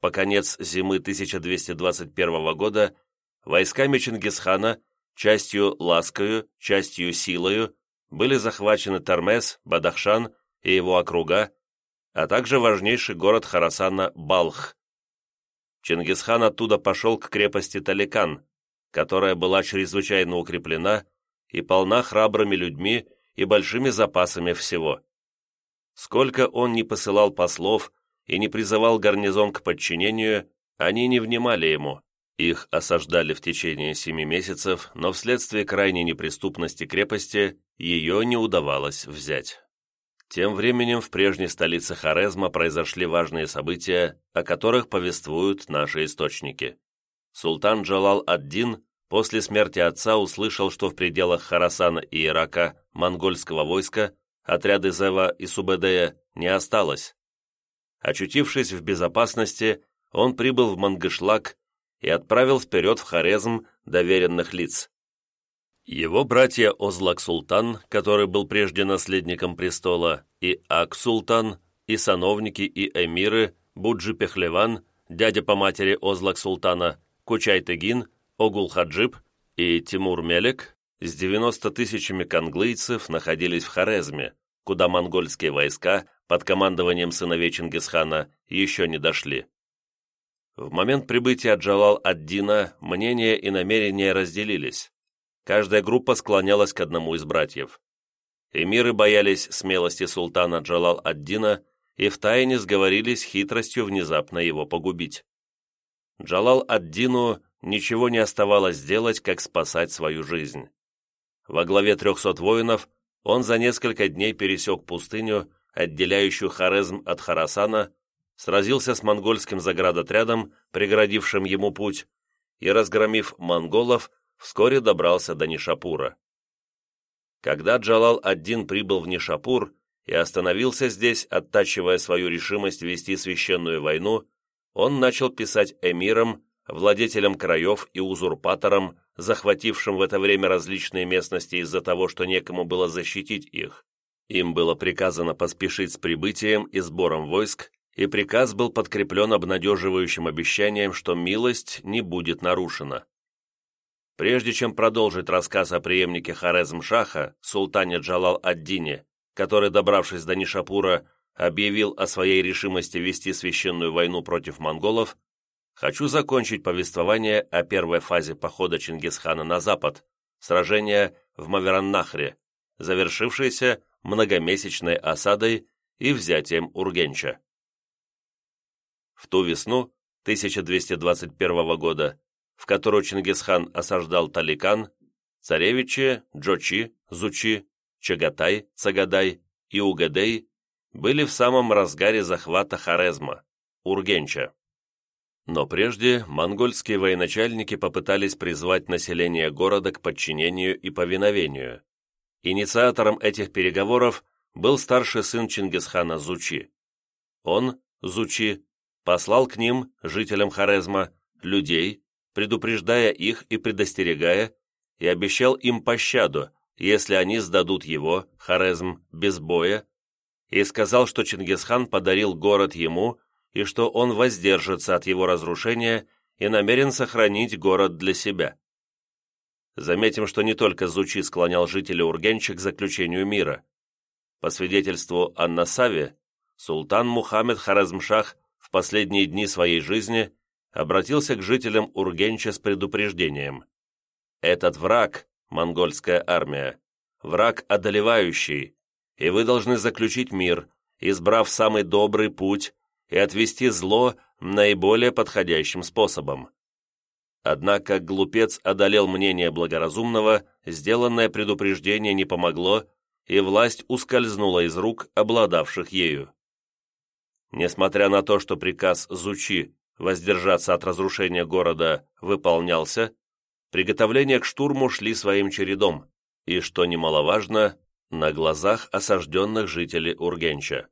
по конец зимы 1221 года войсками Чингисхана, частью ласкою, частью силою, были захвачены Тармес, Бадахшан и его округа, а также важнейший город Харасана Балх. Чингисхан оттуда пошел к крепости Таликан, которая была чрезвычайно укреплена и полна храбрыми людьми и большими запасами всего. Сколько он не посылал послов и не призывал гарнизон к подчинению, они не внимали ему. Их осаждали в течение семи месяцев, но вследствие крайней неприступности крепости ее не удавалось взять. Тем временем в прежней столице Хорезма произошли важные события, о которых повествуют наши источники. Султан Джалал ад-Дин После смерти отца услышал, что в пределах Харасана и Ирака монгольского войска отряды Зева и Субедея не осталось. Очутившись в безопасности, он прибыл в Мангышлак и отправил вперед в Хорезм доверенных лиц. Его братья Озлак-Султан, который был прежде наследником престола, и Ак-Султан, и сановники, и эмиры, Буджи-Пехлеван, дядя по матери Озлак-Султана, Кучай-Тегин – Огул-Хаджиб и Тимур Мелек с 90 тысячами конглыйцев находились в Хорезме, куда монгольские войска под командованием сыновей Чингисхана еще не дошли. В момент прибытия Джалал-ад-Дина мнения и намерения разделились. Каждая группа склонялась к одному из братьев. Эмиры боялись смелости султана Джалал-ад-Дина и втайне сговорились хитростью внезапно его погубить. Джалал-ад-Дину ничего не оставалось делать, как спасать свою жизнь. Во главе трехсот воинов он за несколько дней пересек пустыню, отделяющую Хорезм от Харасана, сразился с монгольским заградотрядом, преградившим ему путь, и, разгромив монголов, вскоре добрался до Нишапура. Когда Джалал-ад-Дин прибыл в Нишапур и остановился здесь, оттачивая свою решимость вести священную войну, он начал писать эмирам, владетелям краев и узурпаторам, захватившим в это время различные местности из-за того, что некому было защитить их. Им было приказано поспешить с прибытием и сбором войск, и приказ был подкреплен обнадеживающим обещанием, что милость не будет нарушена. Прежде чем продолжить рассказ о преемнике Хорезм-Шаха, султане Джалал-ад-Дине, который, добравшись до Нишапура, объявил о своей решимости вести священную войну против монголов, хочу закончить повествование о первой фазе похода Чингисхана на запад, сражения в Мавераннахре, завершившейся многомесячной осадой и взятием Ургенча. В ту весну 1221 года, в которую Чингисхан осаждал Таликан, царевичи Джочи, Зучи, Чагатай, Цагадай и Угадей были в самом разгаре захвата Хорезма, Ургенча. Но прежде монгольские военачальники попытались призвать население города к подчинению и повиновению. Инициатором этих переговоров был старший сын Чингисхана Зучи. Он, Зучи, послал к ним, жителям Хорезма, людей, предупреждая их и предостерегая, и обещал им пощаду, если они сдадут его, Хорезм, без боя, и сказал, что Чингисхан подарил город ему и что он воздержится от его разрушения и намерен сохранить город для себя. Заметим, что не только Зучи склонял жителей Ургенча к заключению мира. По свидетельству Аннасави, султан Мухаммед Харазмшах в последние дни своей жизни обратился к жителям Ургенча с предупреждением. «Этот враг, монгольская армия, враг одолевающий, и вы должны заключить мир, избрав самый добрый путь и отвести зло наиболее подходящим способом. Однако глупец одолел мнение благоразумного, сделанное предупреждение не помогло, и власть ускользнула из рук обладавших ею. Несмотря на то, что приказ Зучи воздержаться от разрушения города выполнялся, приготовления к штурму шли своим чередом, и, что немаловажно, на глазах осажденных жителей Ургенча.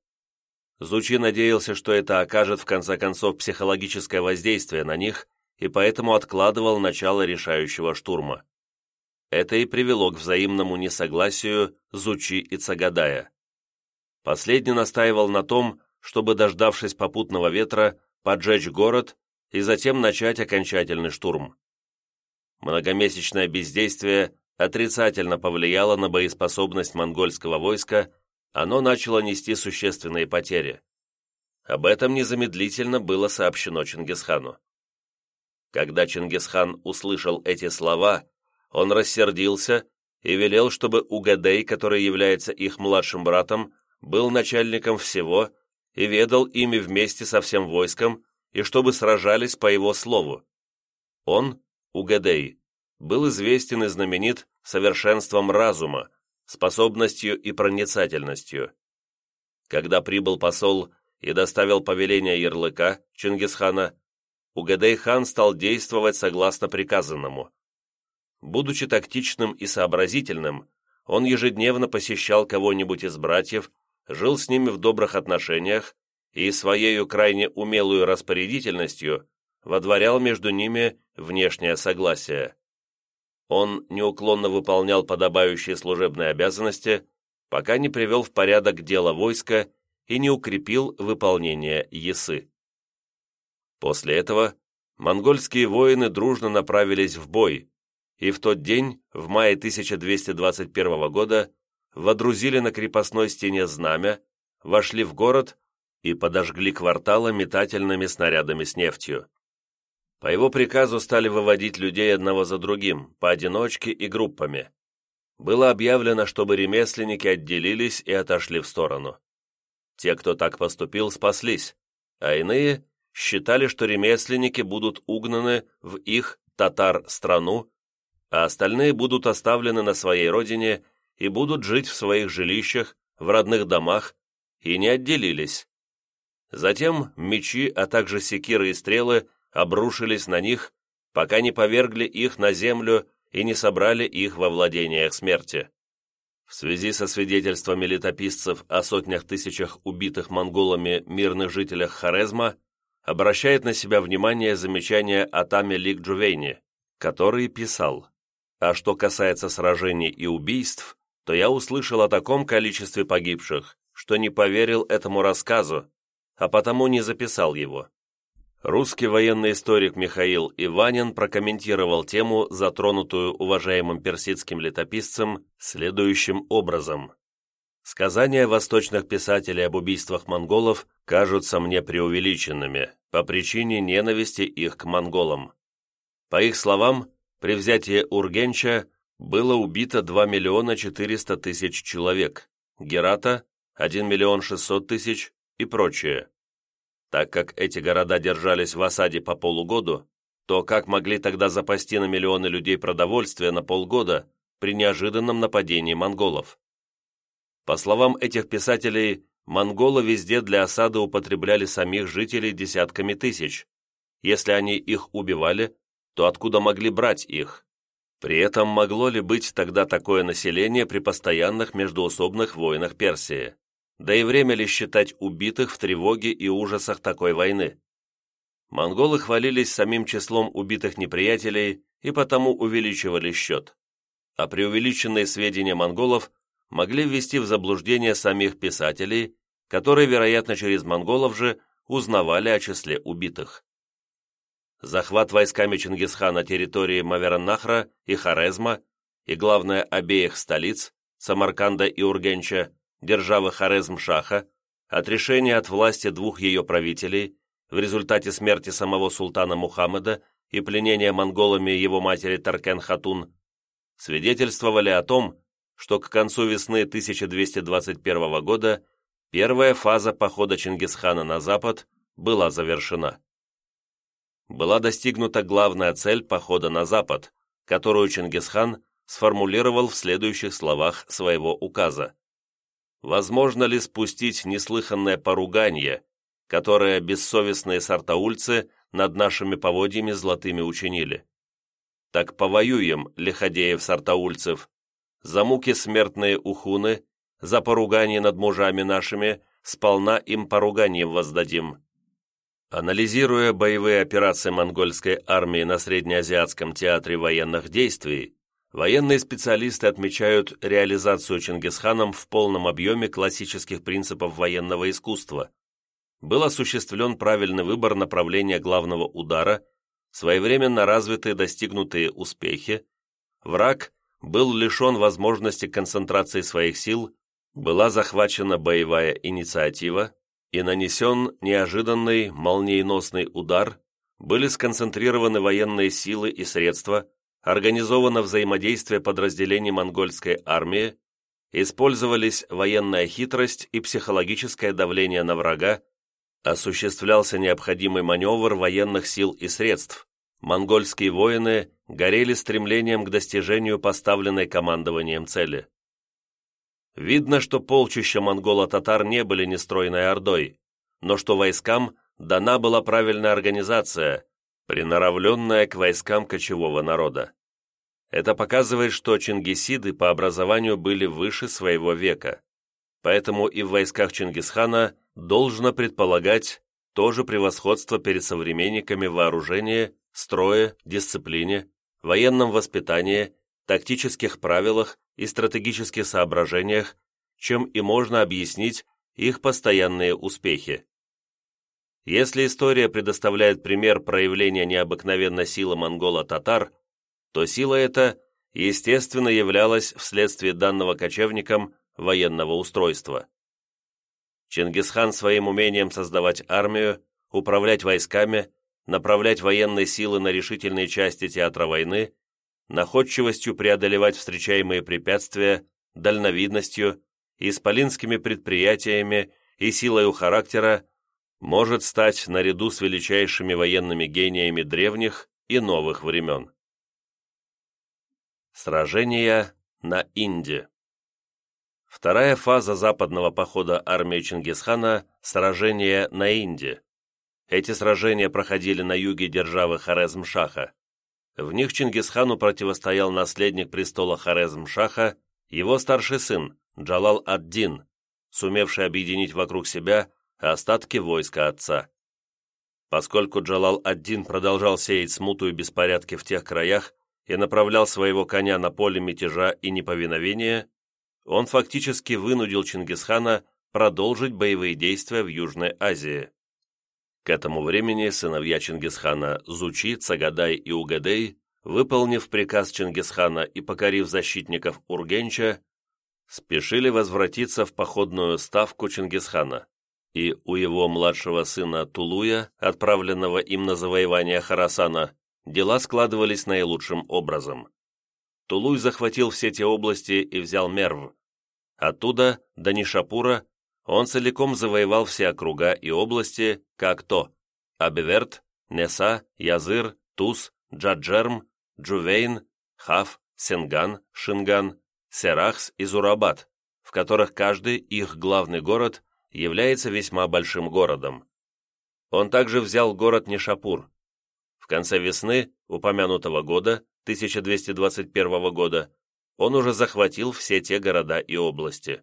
Зучи надеялся, что это окажет в конце концов психологическое воздействие на них, и поэтому откладывал начало решающего штурма. Это и привело к взаимному несогласию Зучи и Цагадая. Последний настаивал на том, чтобы, дождавшись попутного ветра, поджечь город и затем начать окончательный штурм. Многомесячное бездействие отрицательно повлияло на боеспособность монгольского войска оно начало нести существенные потери. Об этом незамедлительно было сообщено Чингисхану. Когда Чингисхан услышал эти слова, он рассердился и велел, чтобы Угадей, который является их младшим братом, был начальником всего и ведал ими вместе со всем войском, и чтобы сражались по его слову. Он, Угадей, был известен и знаменит совершенством разума, способностью и проницательностью. Когда прибыл посол и доставил повеление ярлыка Чингисхана, Угадей-хан стал действовать согласно приказанному. Будучи тактичным и сообразительным, он ежедневно посещал кого-нибудь из братьев, жил с ними в добрых отношениях и своею крайне умелую распорядительностью водворял между ними внешнее согласие. Он неуклонно выполнял подобающие служебные обязанности, пока не привел в порядок дело войска и не укрепил выполнение Ясы. После этого монгольские воины дружно направились в бой, и в тот день, в мае 1221 года, водрузили на крепостной стене знамя, вошли в город и подожгли кварталы метательными снарядами с нефтью. По его приказу стали выводить людей одного за другим, поодиночке и группами. Было объявлено, чтобы ремесленники отделились и отошли в сторону. Те, кто так поступил, спаслись, а иные считали, что ремесленники будут угнаны в их, татар, страну, а остальные будут оставлены на своей родине и будут жить в своих жилищах, в родных домах, и не отделились. Затем мечи, а также секиры и стрелы обрушились на них, пока не повергли их на землю и не собрали их во владениях смерти. В связи со свидетельствами летописцев о сотнях тысячах убитых монголами мирных жителях Хорезма, обращает на себя внимание замечание Атаме Лик Джувейни, который писал, «А что касается сражений и убийств, то я услышал о таком количестве погибших, что не поверил этому рассказу, а потому не записал его. Русский военный историк Михаил Иванин прокомментировал тему, затронутую уважаемым персидским летописцем, следующим образом. Сказания восточных писателей об убийствах монголов кажутся мне преувеличенными по причине ненависти их к монголам. По их словам, при взятии Ургенча было убито 2 миллиона 400 тысяч человек, Герата – 1 миллион 600 тысяч и прочее. Так как эти города держались в осаде по полугоду, то как могли тогда запасти на миллионы людей продовольствия на полгода при неожиданном нападении монголов? По словам этих писателей, монголы везде для осады употребляли самих жителей десятками тысяч. Если они их убивали, то откуда могли брать их? При этом могло ли быть тогда такое население при постоянных междуусобных войнах Персии? Да и время ли считать убитых в тревоге и ужасах такой войны? монголы хвалились самим числом убитых неприятелей и потому увеличивали счет. А преувеличенные сведения монголов могли ввести в заблуждение самих писателей, которые, вероятно, через монголов же узнавали о числе убитых. Захват войсками Чингисхана территории Мавераннахра и Хорезма и, главное, обеих столиц, Самарканда и Ургенча, державы Хорезм-Шаха, отрешение от власти двух ее правителей в результате смерти самого султана Мухаммеда и пленения монголами его матери Таркен-Хатун, свидетельствовали о том, что к концу весны 1221 года первая фаза похода Чингисхана на запад была завершена. Была достигнута главная цель похода на запад, которую Чингисхан сформулировал в следующих словах своего указа. «Возможно ли спустить неслыханное поругание, которое бессовестные сартаульцы над нашими поводьями золотыми учинили? Так повоюем, лиходеев-сартаульцев, за муки смертные ухуны, за поругание над мужами нашими, сполна им поруганием воздадим. Анализируя боевые операции монгольской армии на Среднеазиатском театре военных действий, военные специалисты отмечают реализацию Чингисханом в полном объеме классических принципов военного искусства. Был осуществлен правильный выбор направления главного удара, своевременно развитые достигнутые успехи, враг был лишен возможности концентрации своих сил, была захвачена боевая инициатива и нанесен неожиданный молниеносный удар, были сконцентрированы военные силы и средства, организовано взаимодействие подразделений монгольской армии, использовались военная хитрость и психологическое давление на врага, осуществлялся необходимый маневр военных сил и средств, монгольские воины горели стремлением к достижению поставленной командованием цели. Видно, что полчища монголо-татар не были нестройной ордой, но что войскам дана была правильная организация, приноравленная к войскам кочевого народа. Это показывает, что чингисиды по образованию были выше своего века, поэтому и в войсках Чингисхана должно предполагать тоже превосходство перед современниками вооружения, строя, дисциплине, военном воспитании, тактических правилах и стратегических соображениях, чем и можно объяснить их постоянные успехи. Если история предоставляет пример проявления необыкновенной силы монголо-татар, то сила эта, естественно, являлась вследствие данного кочевникам военного устройства. Чингисхан своим умением создавать армию, управлять войсками, направлять военные силы на решительные части театра войны, находчивостью преодолевать встречаемые препятствия, дальновидностью, исполинскими предприятиями и силою характера может стать наряду с величайшими военными гениями древних и новых времен. Сражения на Инде Вторая фаза западного похода армии Чингисхана – сражение на Инде. Эти сражения проходили на юге державы Хорезм-Шаха. В них Чингисхану противостоял наследник престола Хорезм-Шаха, его старший сын Джалал ад-Дин, сумевший объединить вокруг себя остатки войска отца. Поскольку Джалал ад-Дин продолжал сеять смуту и беспорядки в тех краях и направлял своего коня на поле мятежа и неповиновения, он фактически вынудил Чингисхана продолжить боевые действия в Южной Азии. К этому времени сыновья Чингисхана Зучи, Цагадай и Угадей, выполнив приказ Чингисхана и покорив защитников Ургенча, спешили возвратиться в походную ставку Чингисхана, и у его младшего сына Тулуя, отправленного им на завоевание Харасана, дела складывались наилучшим образом. Тулуй захватил все те области и взял Мерв. Оттуда до Нишапура он целиком завоевал все округа и области, как то Абеверт, Неса, Языр, Туз, Джаджерм, Джувейн, Хав, Сенган, Шинган, Серахс и Зурабад, в которых каждый их главный город является весьма большим городом. Он также взял город Нишапур. В конце весны упомянутого года, 1221 года, он уже захватил все те города и области.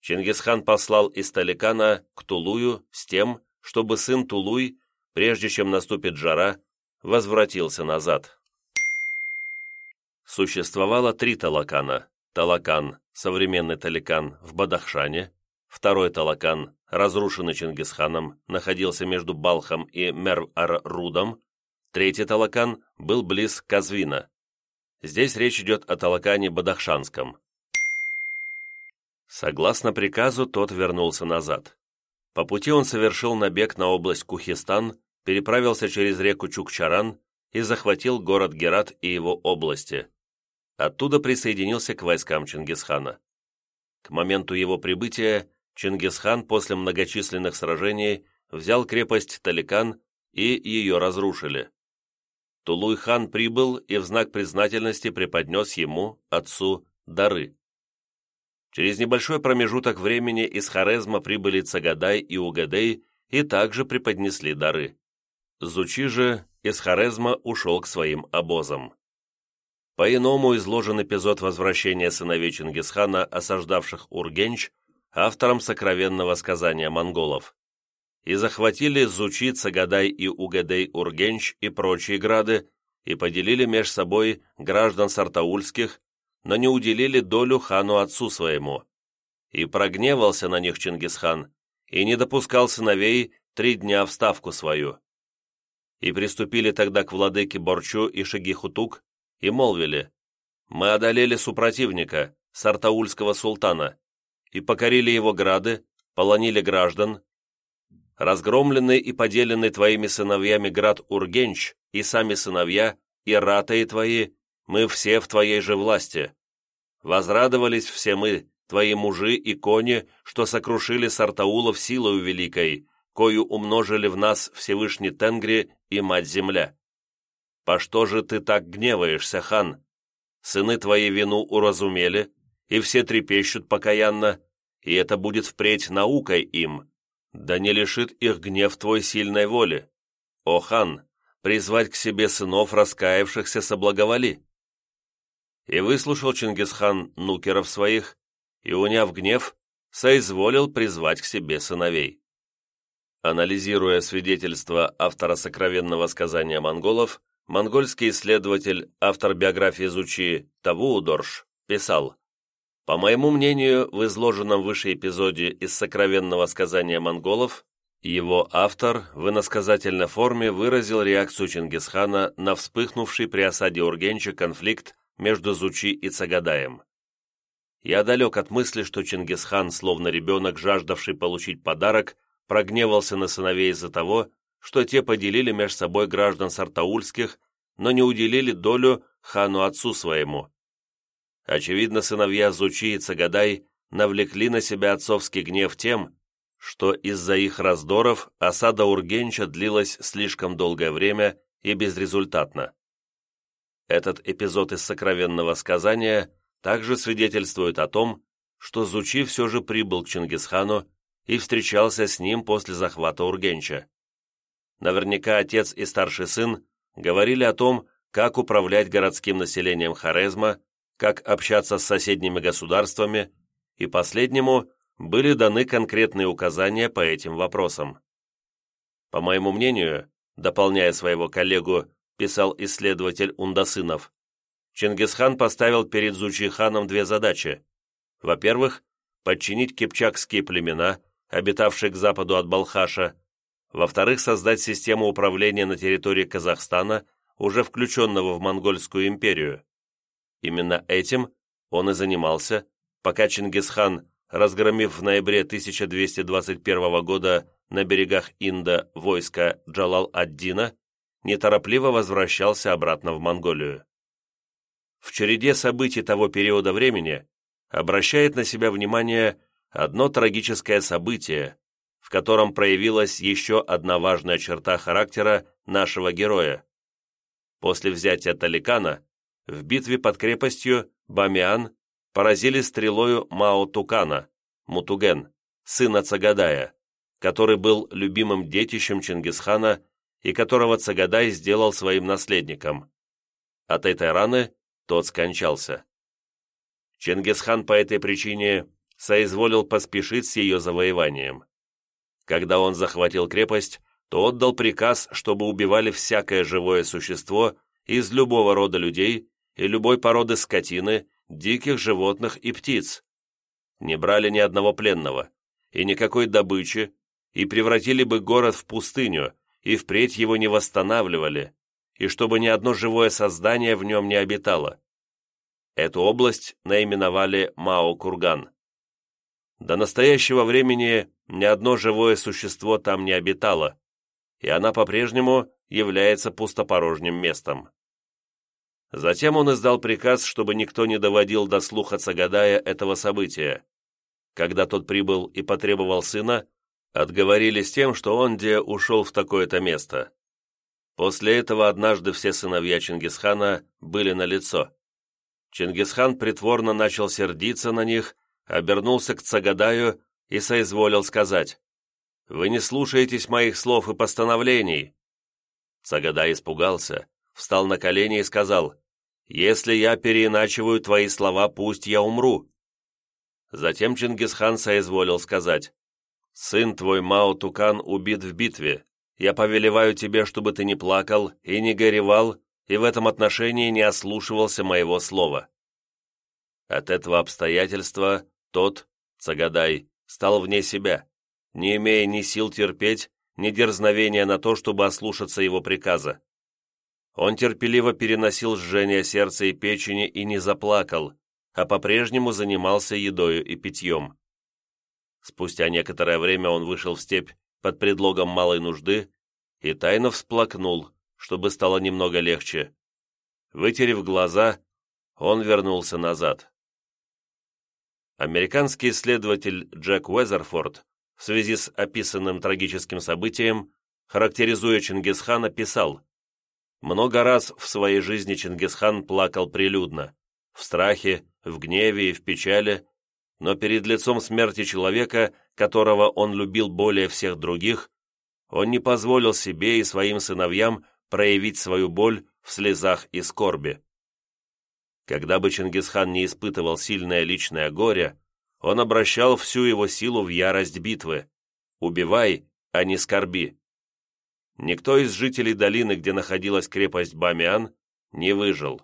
Чингисхан послал из Таликана к Тулую с тем, чтобы сын Тулуй прежде чем наступит жара, возвратился назад. Существовало три Талакана. Талакан, современный Таликан, в Бадахшане, второй Талакан, разрушенный Чингисханом, находился между Балхом и Мер-Ар-Рудом, третий Талакан был близ Казвина. Здесь речь идет о Талакане Бадахшанском. Согласно приказу, тот вернулся назад. По пути он совершил набег на область Кухистан, переправился через реку Чукчаран и захватил город Герат и его области. Оттуда присоединился к войскам Чингисхана. К моменту его прибытия Чингисхан после многочисленных сражений взял крепость Таликан и ее разрушили. Тулуй-хан прибыл и в знак признательности преподнес ему, отцу, дары. Через небольшой промежуток времени из Хорезма прибыли Цагадай и Угадей и также преподнесли дары. Зучи же из Хорезма ушел к своим обозам. По-иному изложен эпизод возвращения сыновей Чингисхана, осаждавших Ургенч, автором сокровенного сказания монголов. И захватили Зучи, Цагадай и Угадей Ургенч и прочие грады, и поделили меж собой граждан сартаульских, но не уделили долю хану отцу своему. И прогневался на них Чингисхан, и не допускал сыновей три дня в ставку свою. И приступили тогда к владыке Борчу и Шагихутук, и молвили, «Мы одолели супротивника, сартаульского султана, и покорили его грады, полонили граждан. Разгромленный и поделенный твоими сыновьями град Ургенч и сами сыновья, и ратаи твои, мы все в твоей же власти. Возрадовались все мы, твои мужи и кони, что сокрушили Сартаулов силою великой, кою умножили в нас Всевышний Тенгри и Мать-Земля. По что же ты так гневаешься, хан? Сыны твои вину уразумели, и все трепещут покаянно, и это будет впредь наукой им. Да не лишит их гнев твой сильной воли. О, хан, призвать к себе сынов, раскаявшихся, соблаговоли. И выслушал Чингисхан нукеров своих, и, уняв гнев, соизволил призвать к себе сыновей. Анализируя свидетельства автора сокровенного сказания монголов, монгольский исследователь, автор биографии Зучи Тавуудорш, писал, «По моему мнению, в изложенном выше эпизоде из сокровенного сказания монголов, его автор в иносказательной форме выразил реакцию Чингисхана на вспыхнувший при осаде Ургенча конфликт между Зучи и Цагадаем. Я далек от мысли, что Чингисхан, словно ребенок, жаждавший получить подарок, прогневался на сыновей из-за того, что те поделили между собой граждан сартаульских, но не уделили долю хану-отцу своему. Очевидно, сыновья Зучи и Цагадай навлекли на себя отцовский гнев тем, что из-за их раздоров осада Ургенча длилась слишком долгое время и безрезультатно. Этот эпизод из сокровенного сказания также свидетельствует о том, что Зучи все же прибыл к Чингисхану и встречался с ним после захвата Ургенча. Наверняка отец и старший сын говорили о том, как управлять городским населением Хорезма, как общаться с соседними государствами, и последнему были даны конкретные указания по этим вопросам. По моему мнению, дополняя своего коллегу, писал исследователь Ундасынов, Чингисхан поставил перед Зучиханом две задачи. Во-первых, подчинить кипчакские племена, обитавшие к западу от Балхаша, во-вторых, создать систему управления на территории Казахстана, уже включенного в Монгольскую империю. Именно этим он и занимался, пока Чингисхан, разгромив в ноябре 1221 года на берегах Инда войско Джалал-ад-Дина, неторопливо возвращался обратно в Монголию. В череде событий того периода времени обращает на себя внимание одно трагическое событие, в котором проявилась еще одна важная черта характера нашего героя. После взятия Таликана в битве под крепостью Бамиан поразили стрелою Мао Тукана, Мутуген, сына Цагадая, который был любимым детищем Чингисхана и которого Цагадай сделал своим наследником. От этой раны тот скончался. Чингисхан по этой причине соизволил поспешить с ее завоеванием. Когда он захватил крепость, то отдал приказ, чтобы убивали всякое живое существо из любого рода людей и любой породы скотины, диких животных и птиц. Не брали ни одного пленного и никакой добычи, и превратили бы город в пустыню, и впредь его не восстанавливали, и чтобы ни одно живое создание в нем не обитало. Эту область наименовали Мао-Курган. До настоящего времени ни одно живое существо там не обитало, и она по-прежнему является пустопорожним местом. Затем он издал приказ, чтобы никто не доводил до слуха Цагадая этого события. Когда тот прибыл и потребовал сына, отговорились тем, что он где ушел в такое-то место. После этого однажды все сыновья Чингисхана были на лицо. Чингисхан притворно начал сердиться на них, обернулся к Цагадаю и соизволил сказать «Вы не слушаетесь моих слов и постановлений». Цагадай испугался, встал на колени и сказал «Если я переиначиваю твои слова, пусть я умру». Затем Чингисхан соизволил сказать «Сын твой Мао Тукан убит в битве. Я повелеваю тебе, чтобы ты не плакал и не горевал, и в этом отношении не ослушивался моего слова». От этого обстоятельства тот, Цагадай, стал вне себя, не имея ни сил терпеть, ни дерзновения на то, чтобы ослушаться его приказа. Он терпеливо переносил жжение сердца и печени и не заплакал, а по-прежнему занимался едою и питьем. Спустя некоторое время он вышел в степь под предлогом малой нужды и тайно всплакнул, чтобы стало немного легче. Вытерев глаза, он вернулся назад. Американский исследователь Джек Уэзерфорд в связи с описанным трагическим событием, характеризуя Чингисхана, писал «Много раз в своей жизни Чингисхан плакал прилюдно, в страхе, в гневе и в печали, но перед лицом смерти человека, которого он любил более всех других, он не позволил себе и своим сыновьям проявить свою боль в слезах и скорби. Когда бы Чингисхан не испытывал сильное личное горе, он обращал всю его силу в ярость битвы. «Убивай, а не скорби». Никто из жителей долины, где находилась крепость Бамиан, не выжил.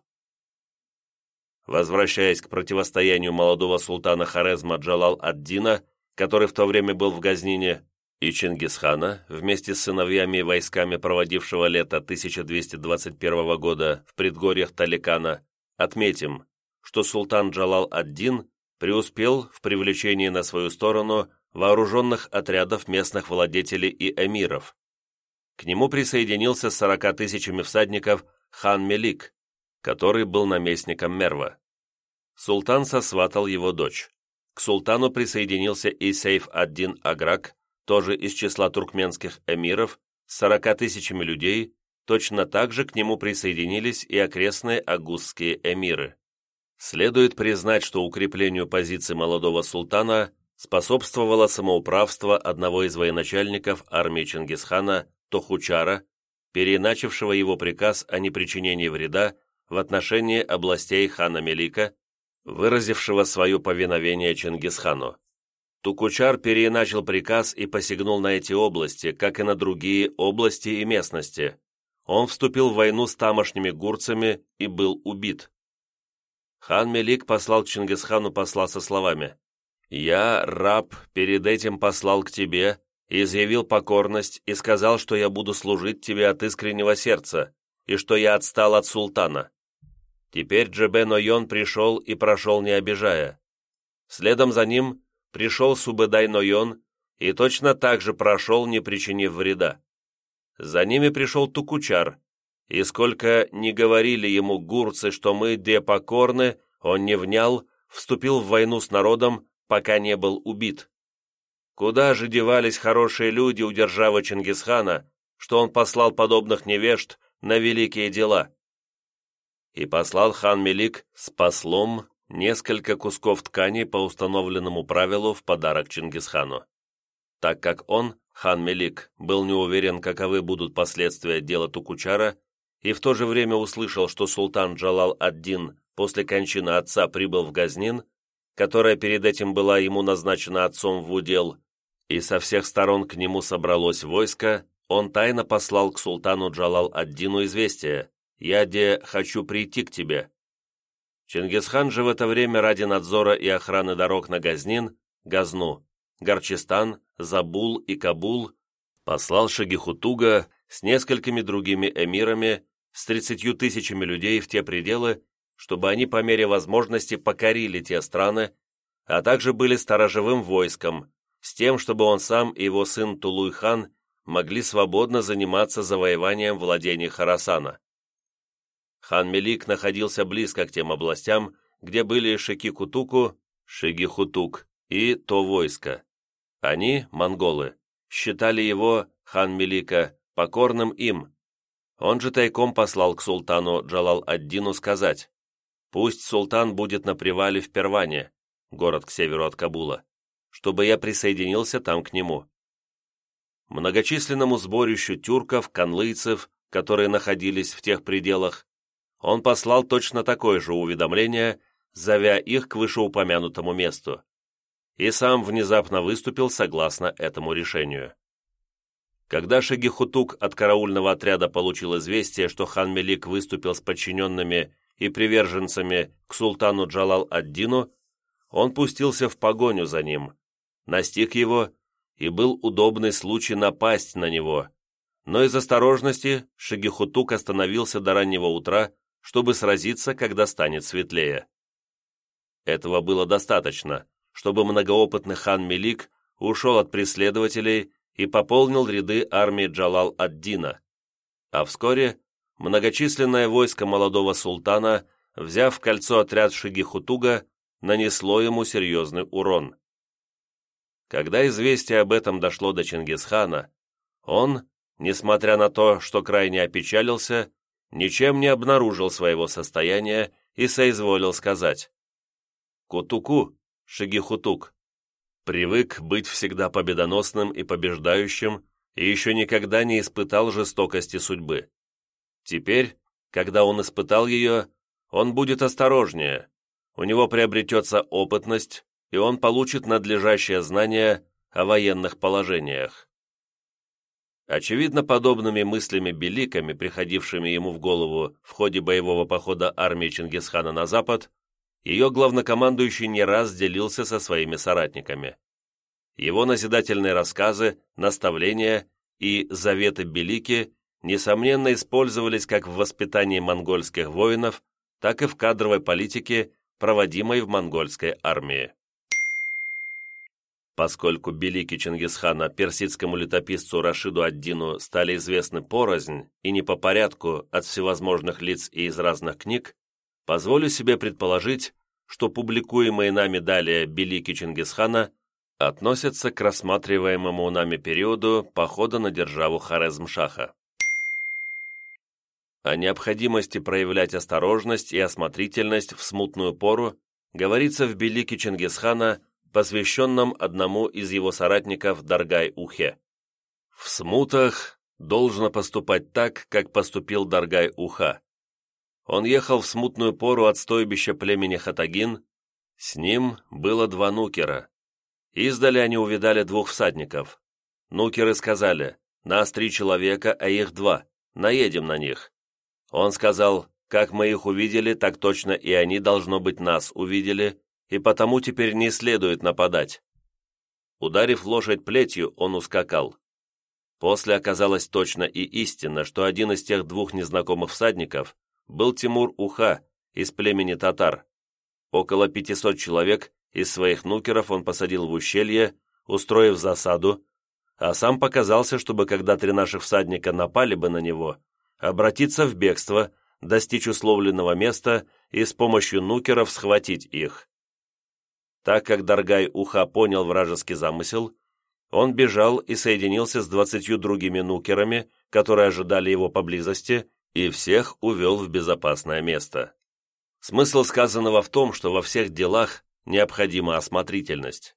Возвращаясь к противостоянию молодого султана Хорезма Джалал-ад-Дина, который в то время был в Газнине, и Чингисхана, вместе с сыновьями и войсками проводившего лето 1221 года в предгорьях Таликана, отметим, что султан Джалал-ад-Дин преуспел в привлечении на свою сторону вооруженных отрядов местных владетелей и эмиров. К нему присоединился с 40 тысячами всадников хан Мелик, который был наместником Мерва. Султан сосватал его дочь. К султану присоединился и Сейф ад-Дин Аграк, тоже из числа туркменских эмиров, с 40 тысячами людей, точно так же к нему присоединились и окрестные агузские эмиры. Следует признать, что укреплению позиций молодого султана способствовало самоуправство одного из военачальников армии Чингисхана, Тохучара, переначившего его приказ о непричинении вреда в отношении областей хана Мелика, выразившего свое повиновение Чингисхану. Тукучар переначал приказ и посягнул на эти области, как и на другие области и местности. Он вступил в войну с тамошними гурцами и был убит. Хан Мелик послал к Чингисхану посла со словами «Я, раб, перед этим послал к тебе, изъявил покорность и сказал, что я буду служить тебе от искреннего сердца и что я отстал от султана. Теперь Джебен Ойон пришел и прошел не обижая. Следом за ним пришел Субедай Нойон и точно так же прошел, не причинив вреда. За ними пришел Тукучар, и сколько не говорили ему гурцы, что мы де покорны, он не внял, вступил в войну с народом, пока не был убит. Куда же девались хорошие люди у державы Чингисхана, что он послал подобных невежд на великие дела? И послал хан Мелик с послом несколько кусков ткани по установленному правилу в подарок Чингисхану. Так как он, хан Мелик, был не уверен, каковы будут последствия дела Тукучара, и в то же время услышал, что султан Джалал-ад-Дин после кончины отца прибыл в Газнин, которая перед этим была ему назначена отцом в удел, и со всех сторон к нему собралось войско, он тайно послал к султану Джалал-ад-Дину известие «Я де хочу прийти к тебе». Чингисхан же в это время ради надзора и охраны дорог на Газнин, Газну, Горчистан, Забул и Кабул послал Шагихутуга с несколькими другими эмирами, с тридцатью тысячами людей в те пределы, чтобы они по мере возможности покорили те страны, а также были сторожевым войском, с тем, чтобы он сам и его сын Тулуй-хан могли свободно заниматься завоеванием владений Харасана. Хан Мелик находился близко к тем областям, где были Шики-Кутуку, Шиги-Хутук и то войско. Они, монголы, считали его, хан Мелика, покорным им. Он же тайком послал к султану Джалал-ад-Дину сказать, «Пусть султан будет на привале в Перване, город к северу от Кабула, чтобы я присоединился там к нему». Многочисленному сборищу тюрков, канлыйцев, которые находились в тех пределах, он послал точно такое же уведомление, зовя их к вышеупомянутому месту, и сам внезапно выступил согласно этому решению. Когда Шагихутук от караульного отряда получил известие, что хан Мелик выступил с подчиненными и приверженцами к султану Джалал-ад-Дину, он пустился в погоню за ним, настиг его, и был удобный случай напасть на него. Но из осторожности Шагихутук остановился до раннего утра, чтобы сразиться, когда станет светлее. Этого было достаточно, чтобы многоопытный хан Мелик ушел от преследователей и пополнил ряды армии Джалал-ад-Дина. А вскоре многочисленное войско молодого султана, взяв в кольцо отряд Шигихутуга, нанесло ему серьезный урон. Когда известие об этом дошло до Чингисхана, он, несмотря на то, что крайне опечалился, ничем не обнаружил своего состояния и соизволил сказать «Кутуку, Шигихутук, привык быть всегда победоносным и побеждающим и еще никогда не испытал жестокости судьбы. Теперь, когда он испытал ее, он будет осторожнее, у него приобретется опытность, и он получит надлежащее знание о военных положениях. Очевидно, подобными мыслями-беликами, приходившими ему в голову в ходе боевого похода армии Чингисхана на запад, ее главнокомандующий не раз делился со своими соратниками. Его назидательные рассказы, наставления и заветы Белики несомненно использовались как в воспитании монгольских воинов, так и в кадровой политике, проводимой в монгольской армии. Поскольку белики Чингисхана персидскому летописцу Рашиду ад-Дину стали известны порознь и не по порядку от всевозможных лиц и из разных книг, позволю себе предположить, что публикуемые нами далее белики Чингисхана относятся к рассматриваемому нами периоду похода на державу Хорезмшаха. О необходимости проявлять осторожность и осмотрительность в смутную пору говорится в белике Чингисхана посвященном одному из его соратников Даргай-Ухе. В смутах должно поступать так, как поступил Даргай-Уха. Он ехал в смутную пору от стойбища племени Хатагин, с ним было два нукера. Издали они увидали двух всадников. Нукеры сказали, нас три человека, а их два, наедем на них. Он сказал, как мы их увидели, так точно и они, должно быть, нас увидели, и потому теперь не следует нападать. Ударив лошадь плетью, он ускакал. После оказалось точно и истинно, что один из тех двух незнакомых всадников был Тимур Уха из племени татар. Около 500 человек из своих нукеров он посадил в ущелье, устроив засаду, а сам показался, чтобы когда три наших всадника напали бы на него, обратиться в бегство, достичь условленного места и с помощью нукеров схватить их. Так как Даргай-Уха понял вражеский замысел, он бежал и соединился с двадцатью другими нукерами, которые ожидали его поблизости, и всех увел в безопасное место. Смысл сказанного в том, что во всех делах необходима осмотрительность.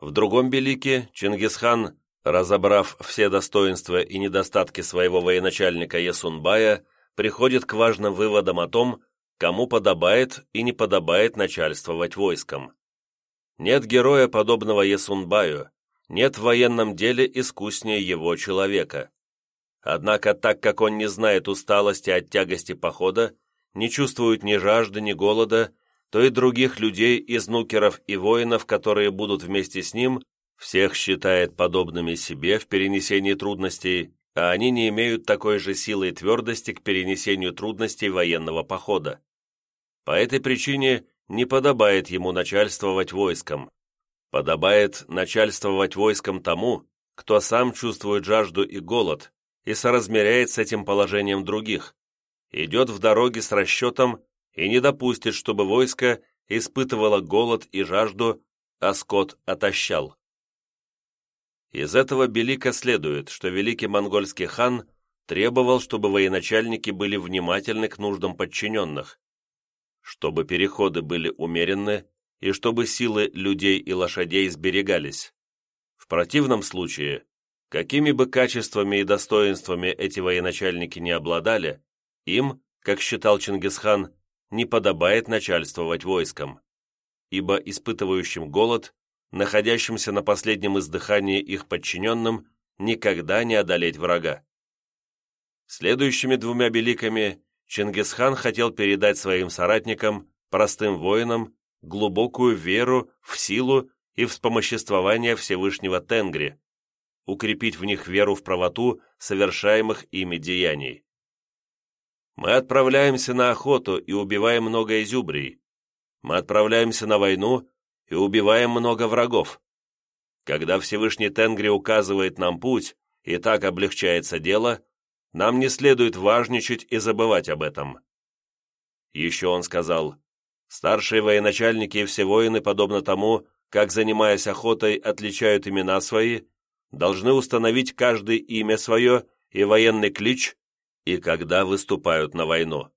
В другом Белике Чингисхан, разобрав все достоинства и недостатки своего военачальника Ясунбая, приходит к важным выводам о том, кому подобает и не подобает начальствовать войском. Нет героя, подобного Есунбаю, нет в военном деле искуснее его человека. Однако, так как он не знает усталости от тягости похода, не чувствует ни жажды, ни голода, то и других людей из нукеров и воинов, которые будут вместе с ним, всех считает подобными себе в перенесении трудностей, а они не имеют такой же силы и твердости к перенесению трудностей военного похода. По этой причине не подобает ему начальствовать войском. Подобает начальствовать войском тому, кто сам чувствует жажду и голод и соразмеряет с этим положением других, идет в дороге с расчетом и не допустит, чтобы войско испытывало голод и жажду, а скот отощал. Из этого Белика следует, что великий монгольский хан требовал, чтобы военачальники были внимательны к нуждам подчиненных, чтобы переходы были умеренны и чтобы силы людей и лошадей сберегались. В противном случае, какими бы качествами и достоинствами эти военачальники не обладали, им, как считал Чингисхан, не подобает начальствовать войском, ибо испытывающим голод, находящимся на последнем издыхании их подчиненным, никогда не одолеть врага. Следующими двумя беликами Чингисхан хотел передать своим соратникам, простым воинам, глубокую веру в силу и вспомоществование Всевышнего Тенгри, укрепить в них веру в правоту совершаемых ими деяний. Мы отправляемся на охоту и убиваем много изюбрий. Мы отправляемся на войну и убиваем много врагов. Когда Всевышний Тенгри указывает нам путь, и так облегчается дело, нам не следует важничать и забывать об этом. Еще он сказал, старшие военачальники и все воины, подобно тому, как, занимаясь охотой, отличают имена свои, должны установить каждый имя свое и военный клич и когда выступают на войну.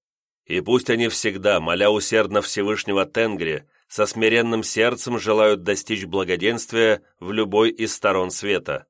И пусть они всегда, моля усердно Всевышнего Тенгри, со смиренным сердцем желают достичь благоденствия в любой из сторон света.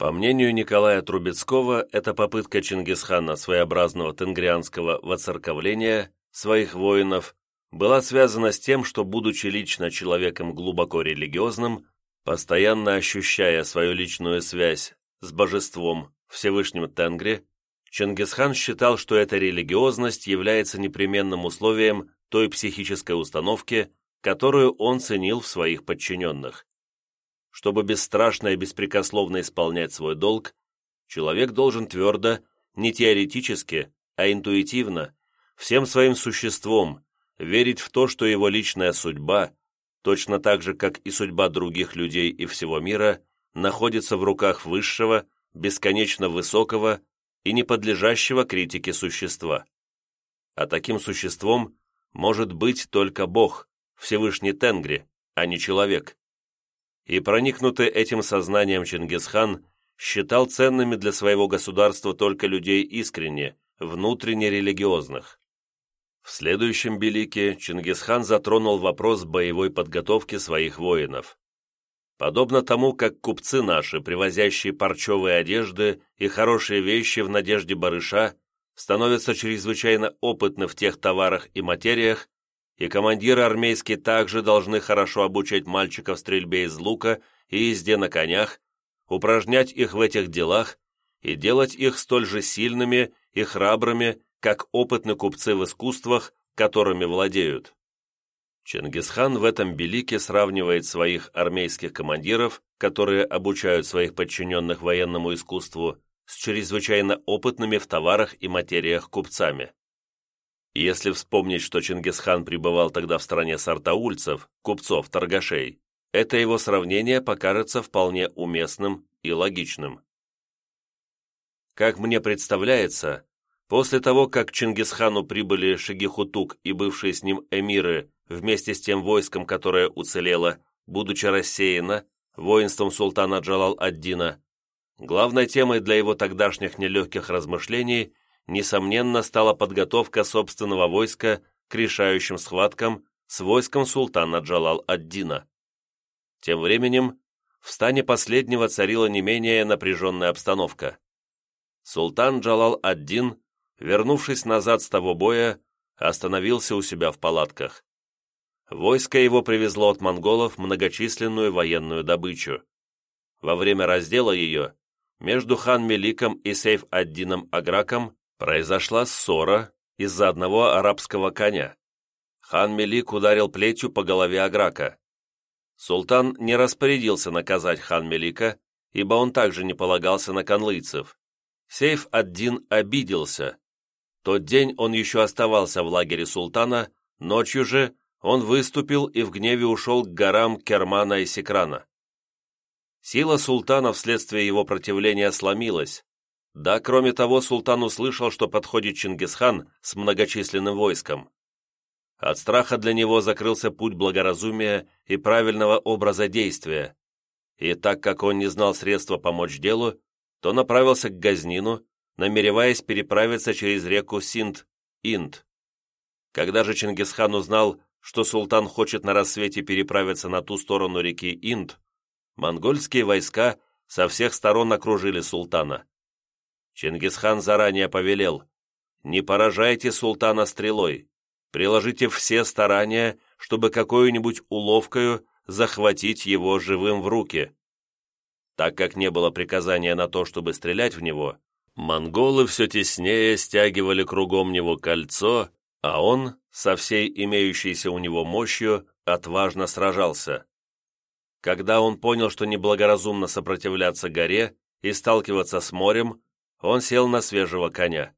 По мнению Николая Трубецкого, эта попытка Чингисхана своеобразного тенгрианского воцерковления своих воинов была связана с тем, что, будучи лично человеком глубоко религиозным, постоянно ощущая свою личную связь с божеством Всевышним Тенгри, Чингисхан считал, что эта религиозность является непременным условием той психической установки, которую он ценил в своих подчиненных. Чтобы бесстрашно и беспрекословно исполнять свой долг, человек должен твердо, не теоретически, а интуитивно, всем своим существом, верить в то, что его личная судьба, точно так же, как и судьба других людей и всего мира, находится в руках высшего, бесконечно высокого и не подлежащего критике существа. А таким существом может быть только Бог, Всевышний Тенгри, а не человек. И проникнутый этим сознанием Чингисхан считал ценными для своего государства только людей искренне, внутренне религиозных. В следующем Белике Чингисхан затронул вопрос боевой подготовки своих воинов. Подобно тому, как купцы наши, привозящие парчевые одежды и хорошие вещи в надежде барыша, становятся чрезвычайно опытны в тех товарах и материях, и командиры армейские также должны хорошо обучать мальчиков стрельбе из лука и езде на конях, упражнять их в этих делах и делать их столь же сильными и храбрыми, как опытные купцы в искусствах, которыми владеют. Чингисхан в этом белике сравнивает своих армейских командиров, которые обучают своих подчиненных военному искусству, с чрезвычайно опытными в товарах и материях купцами. Если вспомнить, что Чингисхан пребывал тогда в стране сартаульцев, купцов, торгашей, это его сравнение покажется вполне уместным и логичным. Как мне представляется, после того, как Чингисхану прибыли Шагихутук и бывшие с ним эмиры вместе с тем войском, которое уцелело, будучи рассеяно, воинством султана Джалал-ад-Дина, главной темой для его тогдашних нелегких размышлений, несомненно, стала подготовка собственного войска к решающим схваткам с войском султана Джалал-ад-Дина. Тем временем в стане последнего царила не менее напряженная обстановка. Султан Джалал-ад-Дин, вернувшись назад с того боя, остановился у себя в палатках. Войско его привезло от монголов многочисленную военную добычу. во время раздела ее между хан Меликом и Сейф-ад-Дином Аграком произошла ссора из-за одного арабского коня. Хан Мелик ударил плетью по голове Аграка. Султан не распорядился наказать хан Мелика, ибо он также не полагался на конлыйцев. Сейф-ад-Дин обиделся. Тот день он еще оставался в лагере султана, ночью же он выступил и в гневе ушел к горам Кермана и Секрана. Сила султана вследствие его противления сломилась. Да, кроме того, султан услышал, что подходит Чингисхан с многочисленным войском. От страха для него закрылся путь благоразумия и правильного образа действия, и так как он не знал средства помочь делу, то направился к Газнину, намереваясь переправиться через реку Синд, Инд. Когда же Чингисхан узнал, что султан хочет на рассвете переправиться на ту сторону реки Инд, монгольские войска со всех сторон окружили султана. Чингисхан заранее повелел, «Не поражайте султана стрелой, приложите все старания, чтобы какую-нибудь уловкою захватить его живым в руки». Так как не было приказания на то, чтобы стрелять в него, монголы все теснее стягивали кругом него кольцо, а он, со всей имеющейся у него мощью, отважно сражался. Когда он понял, что неблагоразумно сопротивляться горе и сталкиваться с морем, он сел на свежего коня.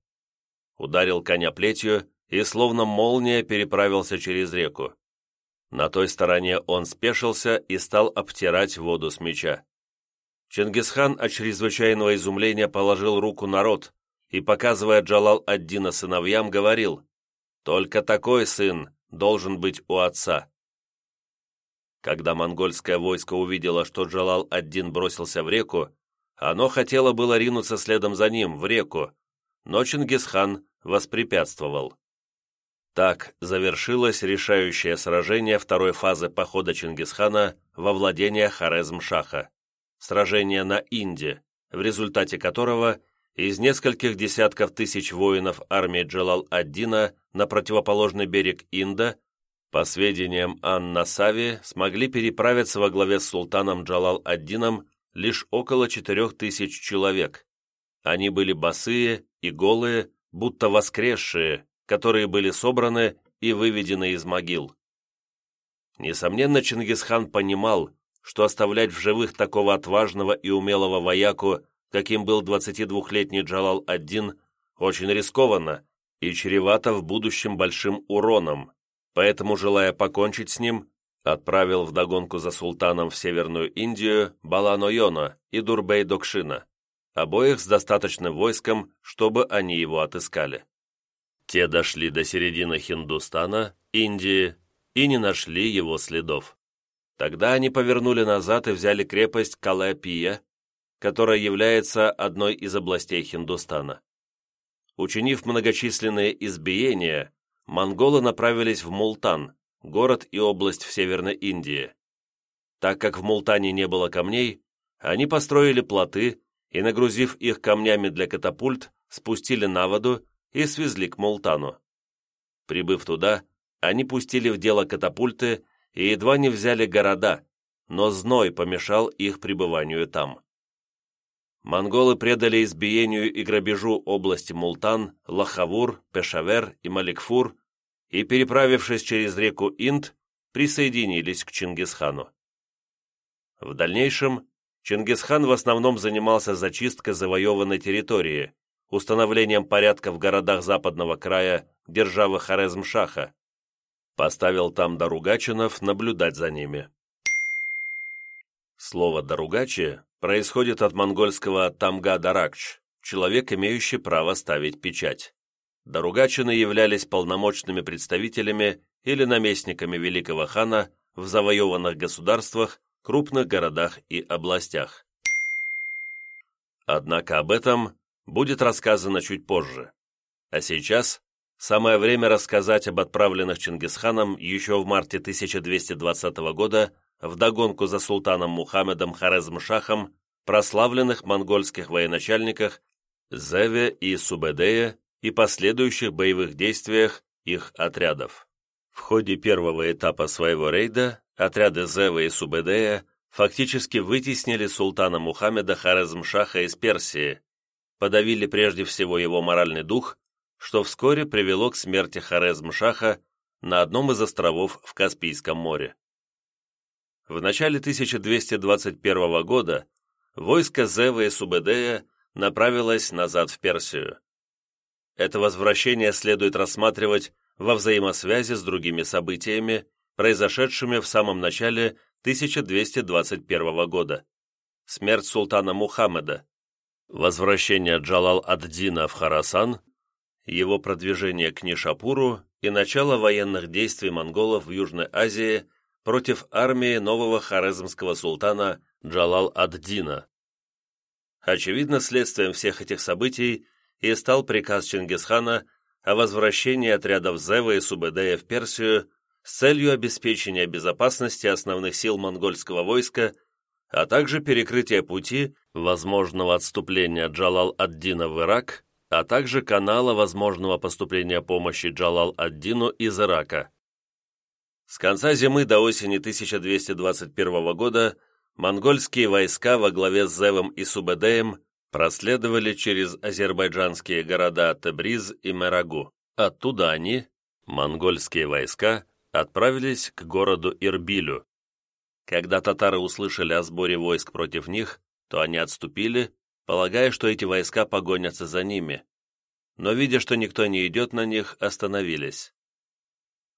Ударил коня плетью и, словно молния, переправился через реку. На той стороне он спешился и стал обтирать воду с меча. Чингисхан от чрезвычайного изумления положил руку на рот и, показывая Джалал-ад-Дина сыновьям, говорил, «Только такой сын должен быть у отца». Когда монгольское войско увидело, что Джалал-ад-Дин бросился в реку, оно хотело было ринуться следом за ним, в реку, но Чингисхан воспрепятствовал. Так завершилось решающее сражение второй фазы похода Чингисхана во владение Хорезм-Шаха, сражение на Инде, в результате которого из нескольких десятков тысяч воинов армии Джалал-ад-Дина на противоположный берег Инда по сведениям Анна Сави, смогли переправиться во главе с султаном Джалал-ад-Дином лишь около четырех тысяч человек. Они были босые и голые, будто воскресшие, которые были собраны и выведены из могил. Несомненно, Чингисхан понимал, что оставлять в живых такого отважного и умелого вояку, каким был 22-летний Джалал-ад-Дин, очень рискованно и чревато в будущем большим уроном поэтому, желая покончить с ним, отправил вдогонку за султаном в Северную Индию Балано-Йона и Дурбей-Докшина, обоих с достаточным войском, чтобы они его отыскали. Те дошли до середины Хиндустана, Индии, и не нашли его следов. Тогда они повернули назад и взяли крепость Калапия, которая является одной из областей Хиндустана. Учинив многочисленные избиения, монголы направились в Мултан, город и область в Северной Индии. Так как в Мултане не было камней, они построили плоты и, нагрузив их камнями для катапульт, спустили на воду и свезли к Мултану. Прибыв туда, они пустили в дело катапульты и едва не взяли города, но зной помешал их пребыванию там. Монголы предали избиению и грабежу области Мултан, Лахавур, Пешавер и Маликфур и, переправившись через реку Инд, присоединились к Чингисхану. В дальнейшем Чингисхан в основном занимался зачисткой завоеванной территории, установлением порядка в городах западного края державы Хорезм-Шаха, поставил там Даругачинов наблюдать за ними. Слово «даругачи» происходит от монгольского «тамга-даракч» – человек, имеющий право ставить печать. Даругачины являлись полномочными представителями или наместниками великого хана в завоеванных государствах, крупных городах и областях. Однако об этом будет рассказано чуть позже. А сейчас самое время рассказать об отправленных Чингисханом еще в марте 1220 года вдогонку за султаном Мухаммедом Хорезм-Шахом прославленных монгольских военачальниках Зеве и Субедея и последующих боевых действиях их отрядов. В ходе первого этапа своего рейда отряды Зеве и Субедея фактически вытеснили султана Мухаммеда Хорезмшаха из Персии, подавили прежде всего его моральный дух, что вскоре привело к смерти Хорезмшаха на одном из островов в Каспийском море. В начале 1221 года войско Зева и Субедея направилось назад в Персию. Это возвращение следует рассматривать во взаимосвязи с другими событиями, произошедшими в самом начале 1221 года. Смерть султана Мухаммеда, возвращение Джалал-ад-Дина в Харасан, его продвижение к Нишапуру и начало военных действий монголов в Южной Азии против армии нового хорезмского султана Джалал-ад-Дина. Очевидно, следствием всех этих событий и стал приказ Чингисхана о возвращении отрядов Зева и Субэдея в Персию с целью обеспечения безопасности основных сил монгольского войска, а также перекрытия пути возможного отступления Джалал-ад-Дина в Ирак, а также канала возможного поступления помощи Джалал-ад-Дину из Ирака. С конца зимы до осени 1221 года монгольские войска во главе с Зевом и Субэдеем проследовали через азербайджанские города Тебриз и Мерагу. Оттуда они, монгольские войска, отправились к городу Ирбилю. Когда татары услышали о сборе войск против них, то они отступили, полагая, что эти войска погонятся за ними. Но, видя, что никто не идет на них, остановились.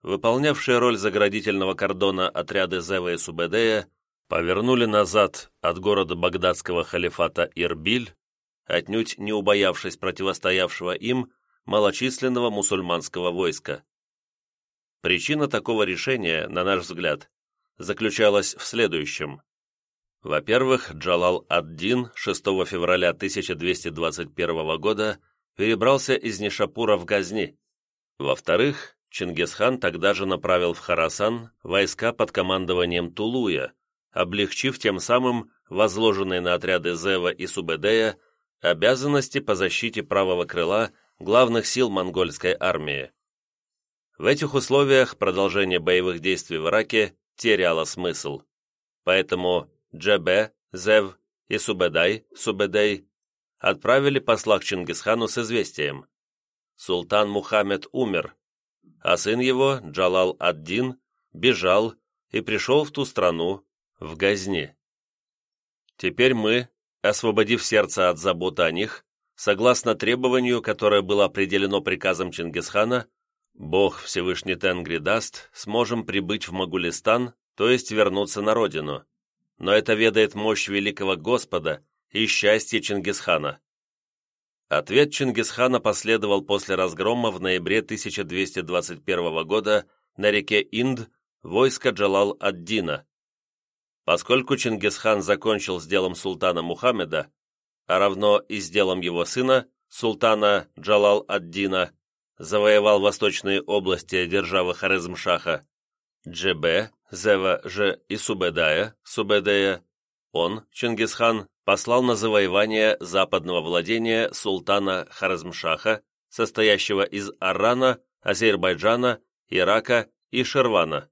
Выполнявшие роль заградительного кордона отряды Зева и Субедея повернули назад от города багдадского халифата Ирбиль отнюдь не убоявшись противостоявшего им малочисленного мусульманского войска. Причина такого решения, на наш взгляд, заключалась в следующем. Во-первых, Джалал ад-Дин 6 февраля 1221 года перебрался из Нишапура в Газни. Во-вторых, Чингисхан тогда же направил в Харасан войска под командованием Тулуя, облегчив тем самым возложенные на отряды Зева и Субедея обязанности по защите правого крыла главных сил монгольской армии. В этих условиях продолжение боевых действий в Ираке теряло смысл. Поэтому Джебе, Зев и Субедай, Субедей отправили посла к Чингисхану с известием. Султан Мухаммед умер, а сын его, Джалал ад-Дин, бежал и пришел в ту страну, в Газни. Теперь мы, освободив сердце от заботы о них, согласно требованию, которое было определено приказом Чингисхана, Бог Всевышний Тенгри даст, сможем прибыть в Магулистан, то есть вернуться на родину. Но это ведает мощь великого Господа и счастье Чингисхана. Ответ Чингисхана последовал после разгрома в ноябре 1221 года на реке Инд войска Джалал-ад-Дина. Поскольку Чингисхан закончил с делом султана Мухаммеда, а равно и с делом его сына, султана Джалал-ад-Дина, завоевал восточные области державы Хорезмшаха, Джебе, Зева Ж и Субедая, Субедея, он, Чингисхан, послал на завоевание западного владения султана Хорезмшаха, состоящего из Арана, Азербайджана, Ирака и Шервана.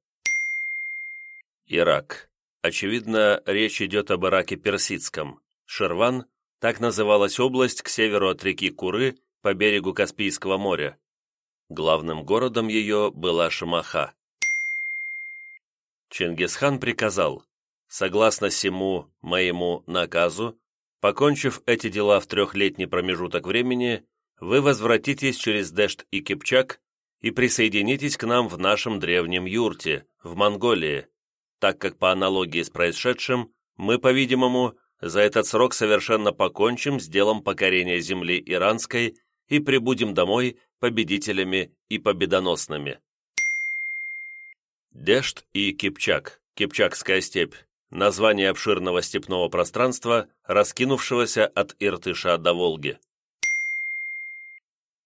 Ирак. Очевидно, речь идет об Ираке Персидском. Шерван – так называлась область к северу от реки Куры по берегу Каспийского моря. Главным городом ее была Шамаха. Чингисхан приказал, согласно всему моему наказу, покончив эти дела в трехлетний промежуток времени, вы возвратитесь через Дешт и Кипчак и присоединитесь к нам в нашем древнем юрте, в Монголии так как по аналогии с происшедшим мы, по-видимому, за этот срок совершенно покончим с делом покорения земли иранской и прибудем домой победителями и победоносными. Дешт и Кипчак, Кипчакская степь, название обширного степного пространства, раскинувшегося от Иртыша до Волги.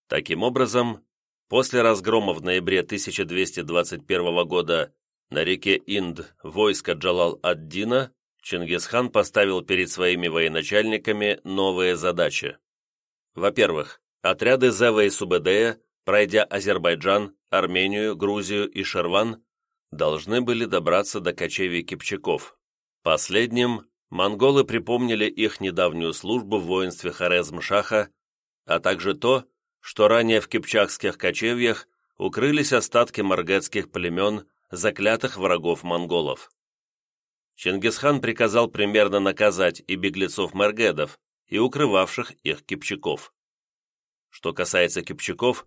Таким образом, после разгрома в ноябре 1221 года на реке Инд войско Джалал-ад-Дина Чингисхан поставил перед своими военачальниками новые задачи. Во-первых, отряды Зева и Субедея, пройдя Азербайджан, Армению, Грузию и Шерван, должны были добраться до кочевий Кипчаков, Последним монголы припомнили их недавнюю службу в воинстве Хорезм-Шаха, а также то, что ранее в кипчакских кочевьях укрылись остатки маргетских племен, заклятых врагов монголов. Чингисхан приказал примерно наказать и беглецов маргедов, и укрывавших их кипчаков. Что касается кипчаков,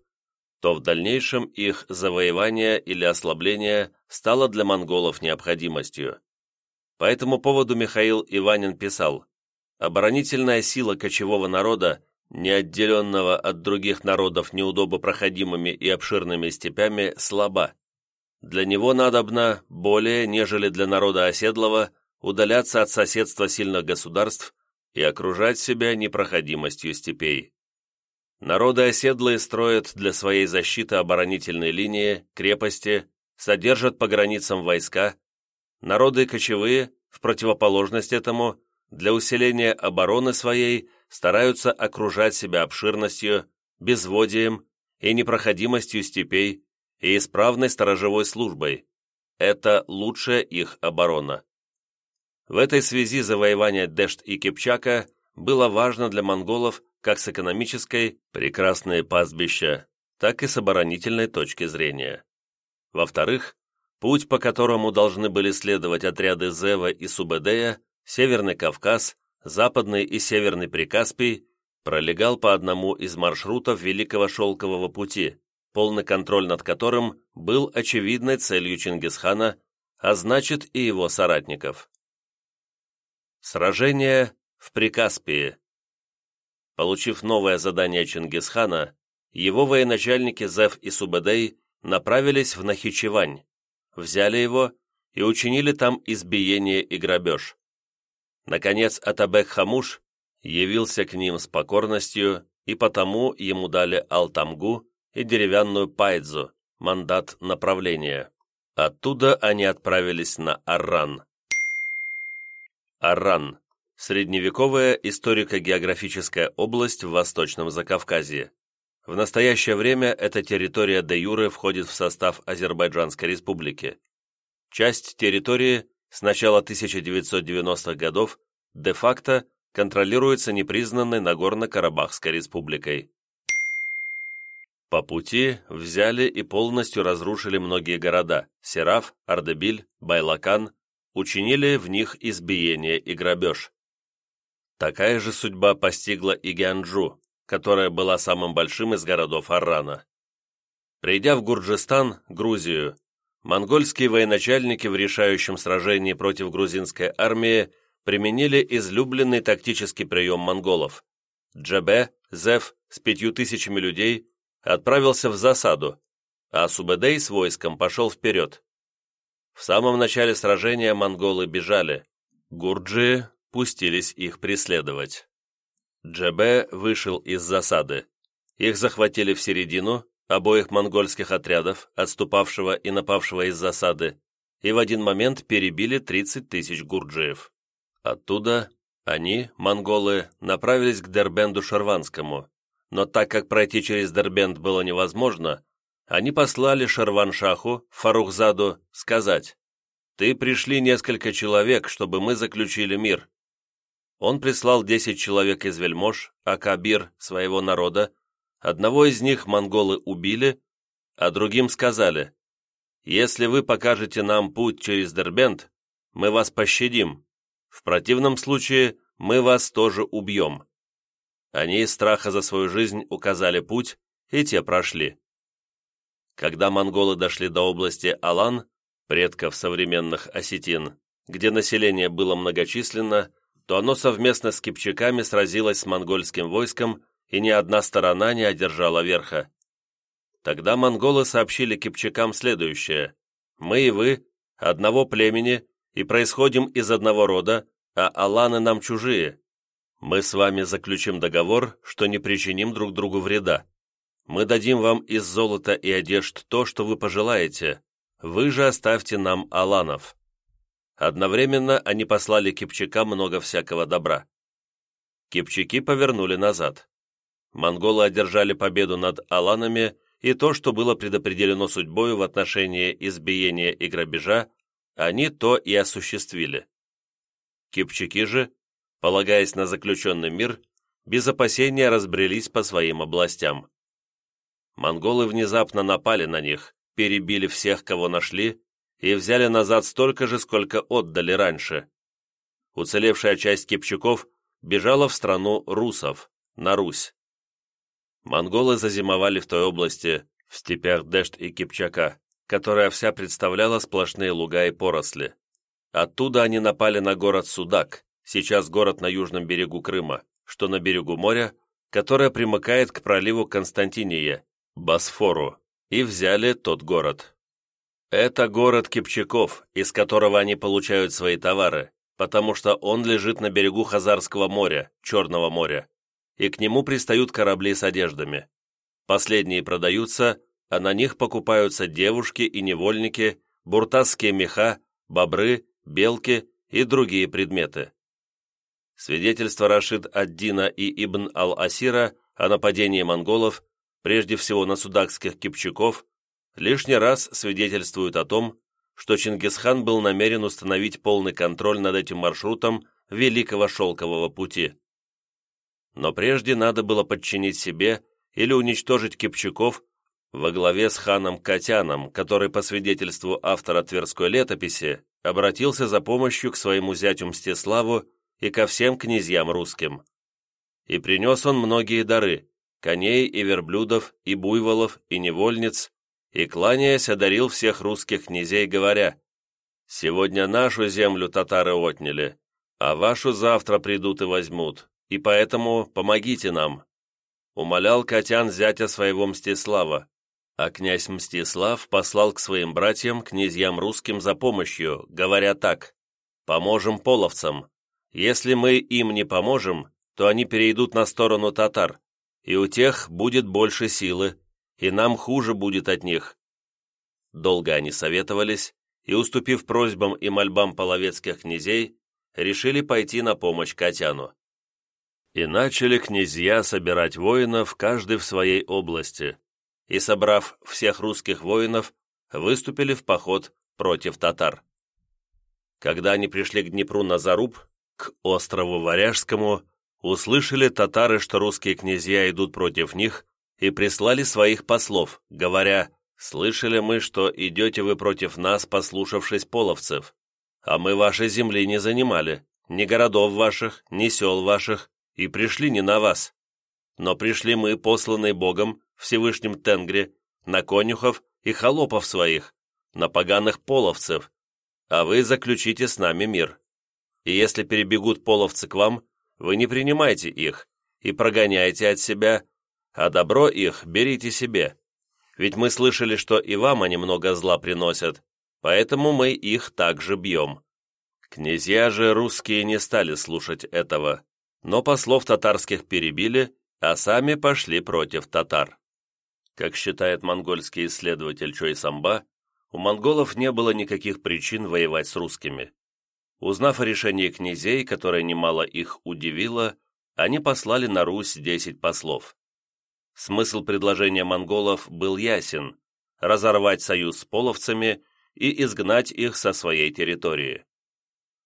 то в дальнейшем их завоевание или ослабление стало для монголов необходимостью. По этому поводу Михаил Иванин писал, «Оборонительная сила кочевого народа, не отделенного от других народов неудобопроходимыми и обширными степями, слаба. Для него надобно, более, нежели для народа оседлого, удаляться от соседства сильных государств и окружать себя непроходимостью степей. Народы оседлые строят для своей защиты оборонительные линии, крепости, содержат по границам войска, Народы кочевые, в противоположность этому, для усиления обороны своей стараются окружать себя обширностью, безводием и непроходимостью степей и исправной сторожевой службой. Это лучшая их оборона. В этой связи завоевание Дешт и Кипчака было важно для монголов как с экономической, прекрасные пастбища, так и с оборонительной точки зрения. Во-вторых, Путь, по которому должны были следовать отряды Зева и Субэдея, Северный Кавказ, Западный и Северный Прикаспий, пролегал по одному из маршрутов Великого Шелкового пути, полный контроль над которым был очевидной целью Чингисхана, а значит и его соратников. Сражение в Прикаспии Получив новое задание Чингисхана, его военачальники Зев и Субэдей направились в Нахичевань, взяли его и учинили там избиение и грабеж. Наконец Атабек Хамуш явился к ним с покорностью, и потому ему дали Алтамгу и деревянную пайдзу, мандат направления. Оттуда они отправились на Арран. Арран – средневековая историко-географическая область в Восточном Закавказье. В настоящее время эта территория де юре входит в состав Азербайджанской республики. Часть территории с начала 1990-х годов де-факто контролируется непризнанной Нагорно-Карабахской республикой. По пути взяли и полностью разрушили многие города – Сераф, Ардебиль, Байлакан, учинили в них избиение и грабеж. Такая же судьба постигла и Гянджу, которая была самым большим из городов Аррана. Придя в Гурджистан, Грузию, монгольские военачальники в решающем сражении против грузинской армии применили излюбленный тактический прием монголов. Джабе, Зев с пятью тысячами людей отправился в засаду, а Субэдэй с войском пошел вперед. В самом начале сражения монголы бежали, гурджи пустились их преследовать. Джебе вышел из засады. Их захватили в середину, обоих монгольских отрядов, отступавшего и напавшего из засады, и в один момент перебили 30 тысяч гурджиев. Оттуда они, монголы, направились к Дербенду Шарванскому, но так как пройти через Дербенд было невозможно, они послали Шарваншаху, Фарухзаду, сказать «Ты пришли несколько человек, чтобы мы заключили мир он прислал десять человек из вельмож, Акабир, своего народа, одного из них монголы убили, а другим сказали, «Если вы покажете нам путь через Дербент, мы вас пощадим, в противном случае мы вас тоже убьем». Они из страха за свою жизнь указали путь, и те прошли. Когда монголы дошли до области Алан, предков современных осетин, где население было многочисленно, то оно совместно с кипчаками сразилось с монгольским войском, и ни одна сторона не одержала верха. Тогда монголы сообщили кипчакам следующее. «Мы и вы, одного племени, и происходим из одного рода, а аланы нам чужие. Мы с вами заключим договор, что не причиним друг другу вреда. Мы дадим вам из золота и одежд то, что вы пожелаете. Вы же оставьте нам аланов». Одновременно они послали кипчакам много всякого добра. Кипчаки повернули назад. Монголы одержали победу над аланами, и то, что было предопределено судьбою в отношении избиения и грабежа, они то и осуществили. Кипчаки же, полагаясь на заключенный мир, без опасения разбрелись по своим областям. Монголы внезапно напали на них, перебили всех, кого нашли, и взяли назад столько же, сколько отдали раньше. Уцелевшая часть кипчаков бежала в страну русов, на Русь. Монголы зазимовали в той области, в степях Дешт и Кипчака, которая вся представляла сплошные луга и поросли. Оттуда они напали на город Судак, сейчас город на южном берегу Крыма, что на берегу моря, которое примыкает к проливу Константиния, Босфору, и взяли тот город. Это город Кипчаков, из которого они получают свои товары, потому что он лежит на берегу Хазарского моря, Черного моря, и к нему пристают корабли с одеждами. Последние продаются, а на них покупаются девушки и невольники, буртасские меха, бобры, белки и другие предметы. Свидетельство Рашид ад-Дина и Ибн ал-Асира о нападении монголов, прежде всего на судакских кипчаков, лишний раз свидетельствуют о том, что Чингисхан был намерен установить полный контроль над этим маршрутом Великого Шелкового пути. Но прежде надо было подчинить себе или уничтожить кипчаков во главе с ханом Катяном, который, по свидетельству автора Тверской летописи, обратился за помощью к своему зятю Мстиславу и ко всем князьям русским. И принес он многие дары – коней и верблюдов, и буйволов, и невольниц, и, кланяясь, одарил всех русских князей, говоря, «Сегодня нашу землю татары отняли, а вашу завтра придут и возьмут, и поэтому помогите нам». Умолял Катян зятя своего Мстислава, а князь Мстислав послал к своим братьям, князьям русским, за помощью, говоря так, «Поможем половцам. Если мы им не поможем, то они перейдут на сторону татар, и у тех будет больше силы, и нам хуже будет от них». Долго они советовались, и, уступив просьбам и мольбам половецких князей, решили пойти на помощь Катяну. И начали князья собирать воинов, каждый в своей области, и, собрав всех русских воинов, выступили в поход против татар. Когда они пришли к Днепру на Заруб, к острову Варяжскому, услышали татары, что русские князья идут против них, и прислали своих послов, говоря, «Слышали мы, что идете вы против нас, послушавшись половцев, а мы вашей земли не занимали, ни городов ваших, ни сел ваших, и пришли не на вас. Но пришли мы, посланные Богом, Всевышним Тенгре, на конюхов и холопов своих, на поганых половцев, а вы заключите с нами мир. И если перебегут половцы к вам, вы не принимайте их и прогоняйте от себя, а добро их берите себе. Ведь мы слышали, что и вам они много зла приносят, поэтому мы их также бьем». Князья же русские не стали слушать этого, но послов татарских перебили, а сами пошли против татар. Как считает монгольский исследователь Чой Самба, у монголов не было никаких причин воевать с русскими. Узнав о решении князей, которое немало их удивило, они послали на Русь десять послов. Смысл предложения монголов был ясен – разорвать союз с половцами и изгнать их со своей территории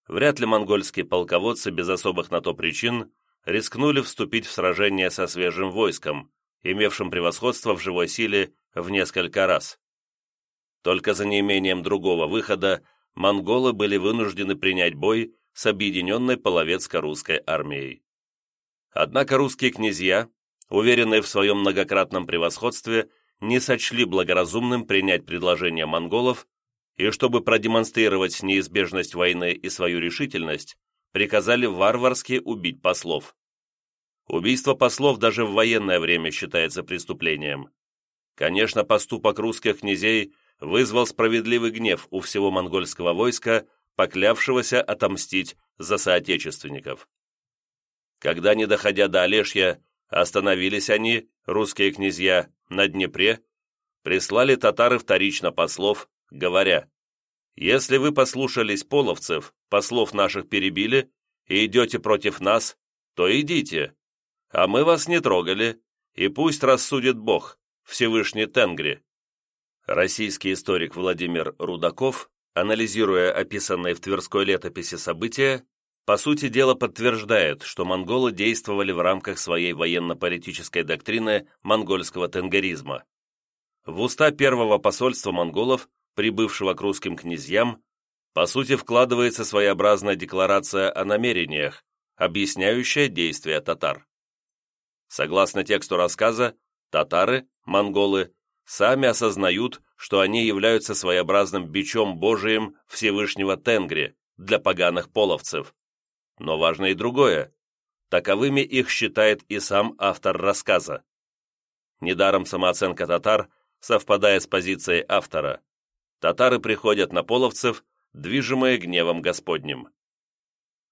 вряд ли монгольские полководцы без особых на то причин рискнули вступить в сражение со свежим войском, имевшим превосходство в живой силе в несколько раз. Только за неимением другого выхода монголы были вынуждены принять бой с объединенной половецко-русской армией. Однако русские князья, уверенные в своем многократном превосходстве, не сочли благоразумным принять предложение монголов и чтобы продемонстрировать неизбежность войны и свою решительность, приказали варварски убить послов. Убийство послов даже в военное время считается преступлением. Конечно, поступок русских князей вызвал справедливый гнев у всего монгольского войска, поклявшегося отомстить за соотечественников. Когда, не доходя до Олешья, остановились они, русские князья, на Днепре, прислали татары вторично послов, говоря, «Если вы послушались половцев, послов наших перебили, и идете против нас, то идите, а мы вас не трогали, и пусть рассудит Бог, Всевышний Тенгри». Российский историк Владимир Рудаков, анализируя описанные в Тверской летописи события, по сути дела подтверждает, что монголы действовали в рамках своей военно-политической доктрины монгольского тенгеризма. В уста первого посольства монголов, прибывшего к русским князьям, по сути вкладывается своеобразная декларация о намерениях, объясняющая действия татар. Согласно тексту рассказа, татары, монголы, сами осознают, что они являются своеобразным бичом Божиим Всевышнего Тенгри для поганых половцев. Но важно и другое. Таковыми их считает и сам автор рассказа. Недаром самооценка татар совпадает с позицией автора. Татары приходят на половцев, движимые гневом Господним.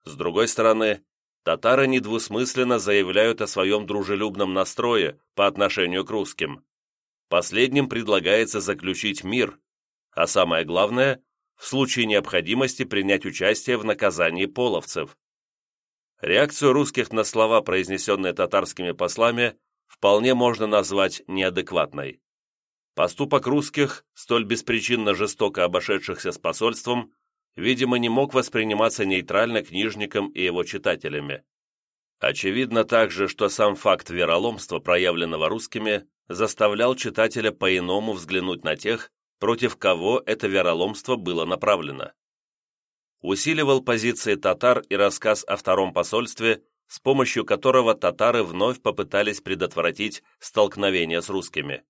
С другой стороны, татары недвусмысленно заявляют о своем дружелюбном настрое по отношению к русским. Последним предлагается заключить мир, а самое главное, в случае необходимости принять участие в наказании половцев. Реакцию русских на слова, произнесенные татарскими послами, вполне можно назвать неадекватной. Поступок русских, столь беспричинно жестоко обошедшихся с посольством, видимо, не мог восприниматься нейтрально книжником и его читателями. Очевидно также, что сам факт вероломства, проявленного русскими, заставлял читателя по-иному взглянуть на тех, против кого это вероломство было направлено. Усиливал позиции татар и рассказ о втором посольстве, с помощью которого татары вновь попытались предотвратить столкновение с русскими.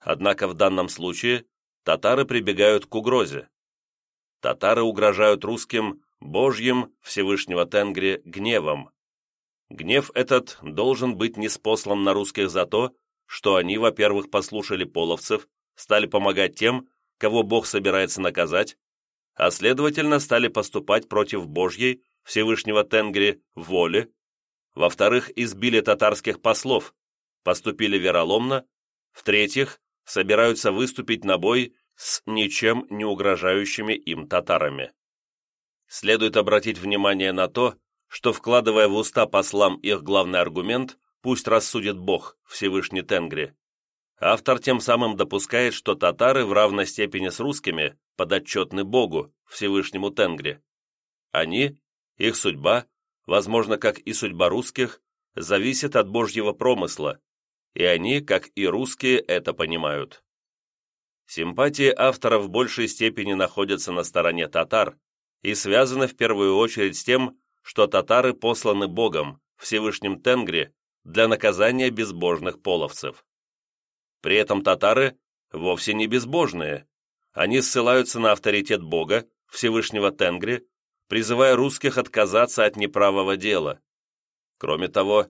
Однако в данном случае татары прибегают к угрозе. Татары угрожают русским Божьим Всевышнего Тенгри гневом. Гнев этот должен быть неспослан на русских за то, что они, во-первых, послушали половцев, стали помогать тем, кого Бог собирается наказать, а следовательно стали поступать против Божьей, Всевышнего Тенгри, воли, во-вторых, избили татарских послов, поступили вероломно, в-третьих, собираются выступить на бой с ничем не угрожающими им татарами. Следует обратить внимание на то, что, вкладывая в уста послам их главный аргумент, пусть рассудит Бог, Всевышний Тенгри, автор тем самым допускает, что татары в равной степени с русскими подотчетны Богу, Всевышнему Тенгри. Они, их судьба, возможно, как и судьба русских, зависит от Божьего промысла, и они, как и русские, это понимают. Симпатии автора в большей степени находятся на стороне татар и связаны в первую очередь с тем, что татары посланы Богом, Всевышним Тенгри, для наказания безбожных половцев. При этом татары вовсе не безбожные. Они ссылаются на авторитет Бога, Всевышнего Тенгри, призывая русских отказаться от неправого дела. Кроме того,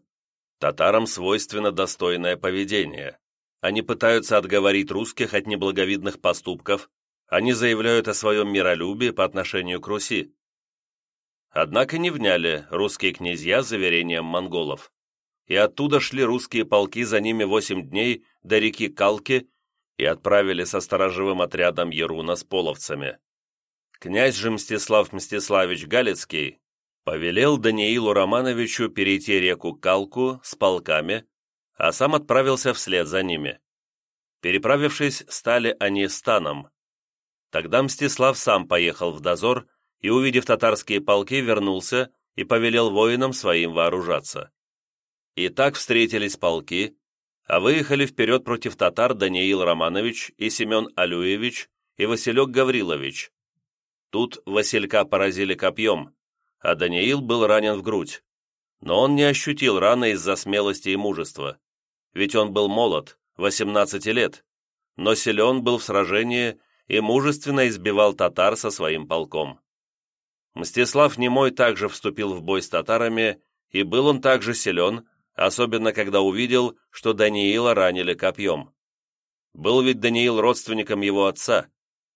Татарам свойственно достойное поведение. Они пытаются отговорить русских от неблаговидных поступков, они заявляют о своем миролюбии по отношению к Руси. Однако не вняли русские князья заверением монголов. И оттуда шли русские полки за ними восемь дней до реки Калки и отправили со сторожевым отрядом Еруна с половцами. Князь же Мстислав Мстиславич Галицкий повелел Даниилу Романовичу перейти реку Калку с полками, а сам отправился вслед за ними. Переправившись, стали они станом. Тогда Мстислав сам поехал в дозор и, увидев татарские полки, вернулся и повелел воинам своим вооружаться. И так встретились полки, а выехали вперед против татар Даниил Романович и Семен Алюевич и Василек Гаврилович. Тут Василька поразили копьем, а Даниил был ранен в грудь. Но он не ощутил раны из-за смелости и мужества. Ведь он был молод, 18 лет, но силен был в сражении и мужественно избивал татар со своим полком. Мстислав Немой также вступил в бой с татарами, и был он также силен, особенно когда увидел, что Даниила ранили копьем. Был ведь Даниил родственником его отца,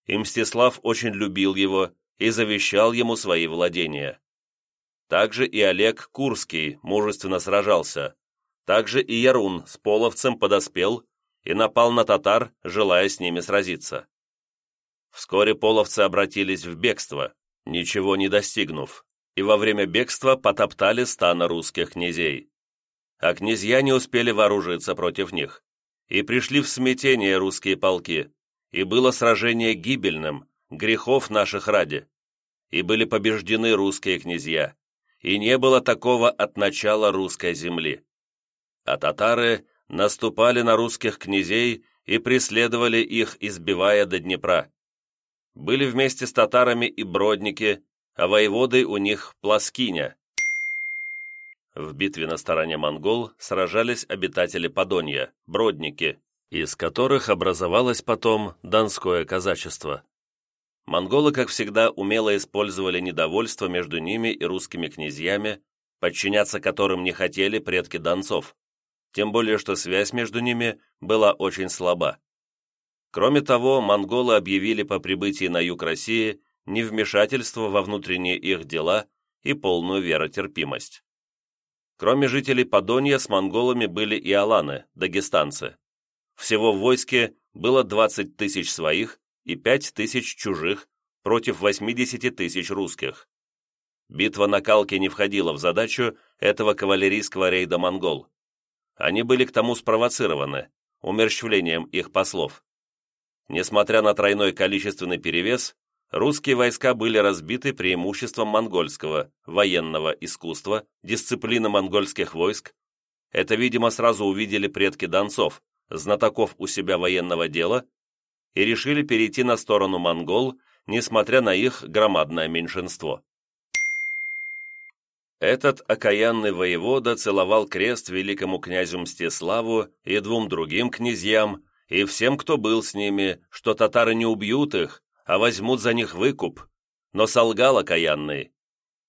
и Мстислав очень любил его и завещал ему свои владения. Также и Олег Курский мужественно сражался. Также и Ярун с половцем подоспел и напал на татар, желая с ними сразиться. Вскоре половцы обратились в бегство, ничего не достигнув, и во время бегства потоптали стана русских князей. А князья не успели вооружиться против них, и пришли в смятение русские полки, и было сражение гибельным, грехов наших ради, и были побеждены русские князья, и не было такого от начала русской земли. А татары наступали на русских князей и преследовали их, избивая до Днепра. Были вместе с татарами и бродники, а воеводой у них Пласкиня. В битве на стороне монгол сражались обитатели Подонья, бродники, из которых образовалось потом Донское казачество. Монголы, как всегда, умело использовали недовольство между ними и русскими князьями, подчиняться которым не хотели предки донцов, тем более что связь между ними была очень слаба. Кроме того, монголы объявили по прибытии на юг России невмешательство во внутренние их дела и полную веротерпимость. Кроме жителей Подонья, с монголами были и аланы, дагестанцы. Всего в войске было 20 тысяч своих и 5 тысяч чужих против 80 тысяч русских. Битва на Калке не входила в задачу этого кавалерийского рейда монгол. Они были к тому спровоцированы, умерщвлением их послов. Несмотря на тройной количественный перевес, русские войска были разбиты преимуществом монгольского, военного искусства, дисциплины монгольских войск. Это, видимо, сразу увидели предки донцов, знатоков у себя военного дела, и решили перейти на сторону монгол, несмотря на их громадное меньшинство. Этот окаянный воевода целовал крест великому князю Мстиславу и двум другим князьям, и всем, кто был с ними, что татары не убьют их, а возьмут за них выкуп, но солгал окаянный.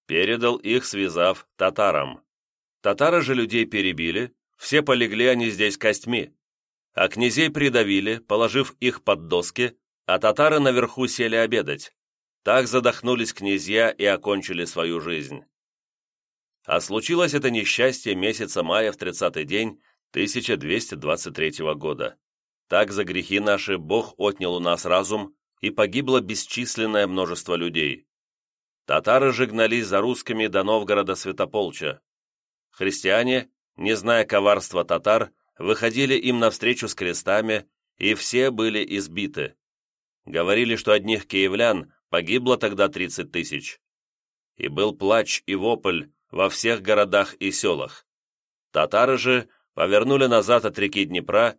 Передал их, связав, татарам. Татары же людей перебили, все полегли они здесь костьми а князей придавили, положив их под доски, а татары наверху сели обедать. Так задохнулись князья и окончили свою жизнь. А случилось это несчастье месяца мая в тридцатый день 1223 года. Так за грехи наши Бог отнял у нас разум, и погибло бесчисленное множество людей. Татары же гнались за русскими до Новгорода Святополча. Христиане, не зная коварства татар, выходили им навстречу с крестами, и все были избиты. Говорили, что одних киевлян погибло тогда 30 тысяч. И был плач и вопль во всех городах и селах. Татары же повернули назад от реки Днепра,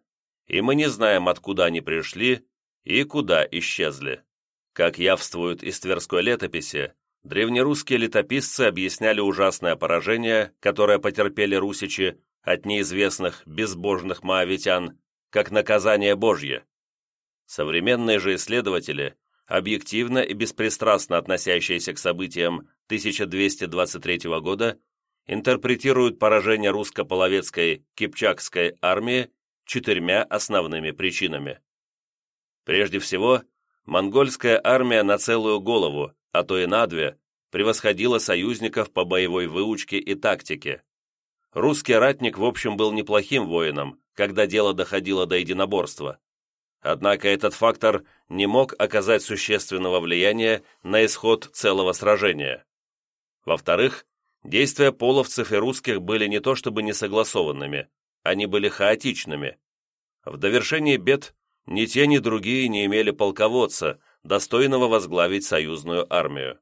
и мы не знаем, откуда они пришли и куда исчезли. Как явствуют из Тверской летописи, древнерусские летописцы объясняли ужасное поражение, которое потерпели русичи от неизвестных безбожных моавитян, как наказание Божье. Современные же исследователи, объективно и беспристрастно относящиеся к событиям 1223 года, интерпретируют поражение русско-половецкой кипчакской армии четырьмя основными причинами. Прежде всего, монгольская армия на целую голову, а то и на две, превосходила союзников по боевой выучке и тактике. Русский ратник, в общем, был неплохим воином, когда дело доходило до единоборства. Однако этот фактор не мог оказать существенного влияния на исход целого сражения. Во-вторых, действия половцев и русских были не то чтобы несогласованными, они были хаотичными. В довершении бед ни те, ни другие не имели полководца, достойного возглавить союзную армию.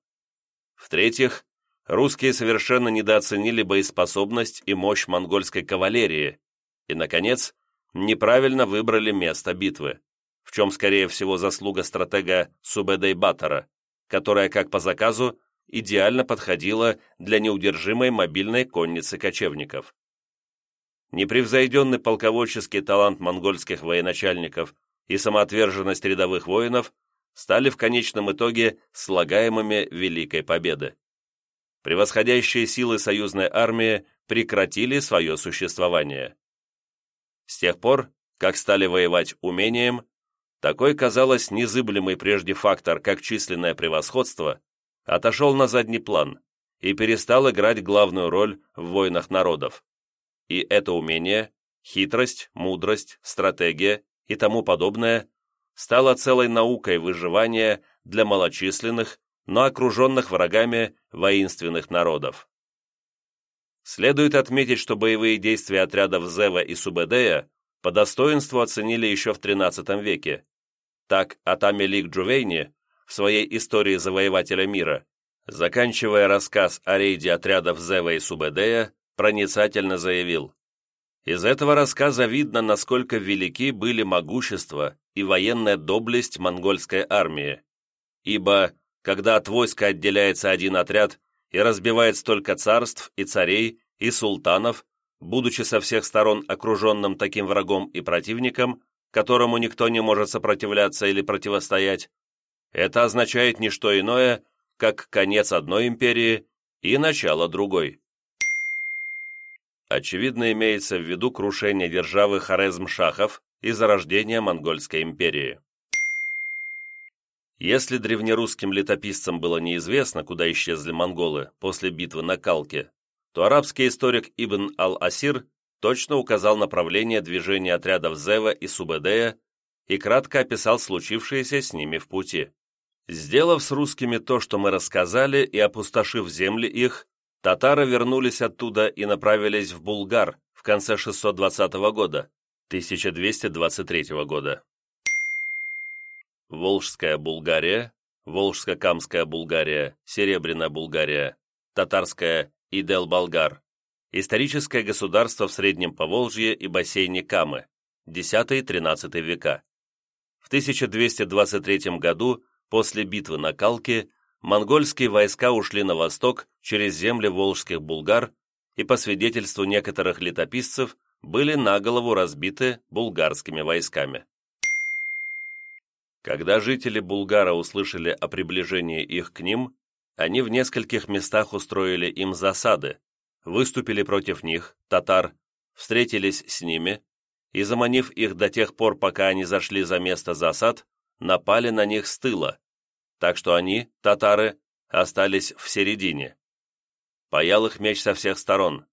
В-третьих, русские совершенно недооценили боеспособность и мощь монгольской кавалерии и, наконец, неправильно выбрали место битвы, в чем, скорее всего, заслуга стратега Субэдэй Баттера, которая, как по заказу, идеально подходила для неудержимой мобильной конницы кочевников. Непревзойденный полководческий талант монгольских военачальников и самоотверженность рядовых воинов стали в конечном итоге слагаемыми Великой Победы превосходящие силы союзной армии прекратили свое существование. С тех пор, как стали воевать умением, такой, казалось, незыблемый прежде фактор, как численное превосходство, отошел на задний план и перестал играть главную роль в войнах народов. И это умение, хитрость, мудрость, стратегия и тому подобное стало целой наукой выживания для малочисленных но окруженных врагами воинственных народов. Следует отметить, что боевые действия отрядов Зева и Субедея по достоинству оценили еще в XIII веке. Так Атамелик Джувейни в своей «Истории завоевателя мира» Заканчивая рассказ о рейде отрядов Зева и Субедея, проницательно заявил, «Из этого рассказа видно, насколько велики были могущество и военная доблесть монгольской армии, ибо, когда от войска отделяется один отряд и разбивает столько царств и царей и султанов, будучи со всех сторон окруженным таким врагом и противником, которому никто не может сопротивляться или противостоять, это означает не что иное, как конец одной империи и начало другой. Очевидно, имеется в виду крушение державы Хорезм-Шахов и зарождение Монгольской империи. Если древнерусским летописцам было неизвестно, куда исчезли монголы после битвы на Калке, то арабский историк Ибн ал-Асир точно указал направление движения отрядов Зева и Субедея и кратко описал случившееся с ними в пути. Сделав с русскими то, что мы рассказали, и опустошив земли их, татары вернулись оттуда и направились в Булгар в конце 620 года, 1223 года. Волжская Булгария, Волжско-Камская Булгария, Серебряная Булгария, Татарская Идел-Болгар, историческое государство в Среднем Поволжье и бассейне Камы, X-XIII века. В 1223 году После битвы на Калке монгольские войска ушли на восток через земли волжских булгар и, по свидетельству некоторых летописцев, были на голову разбиты булгарскими войсками. Когда жители Булгара услышали о приближении их к ним, они в нескольких местах устроили им засады, выступили против них, татар, встретились с ними и, заманив их до тех пор, пока они зашли за место засад, напали на них с тыла, так что они, татары, остались в середине. Паял их меч со всех сторон,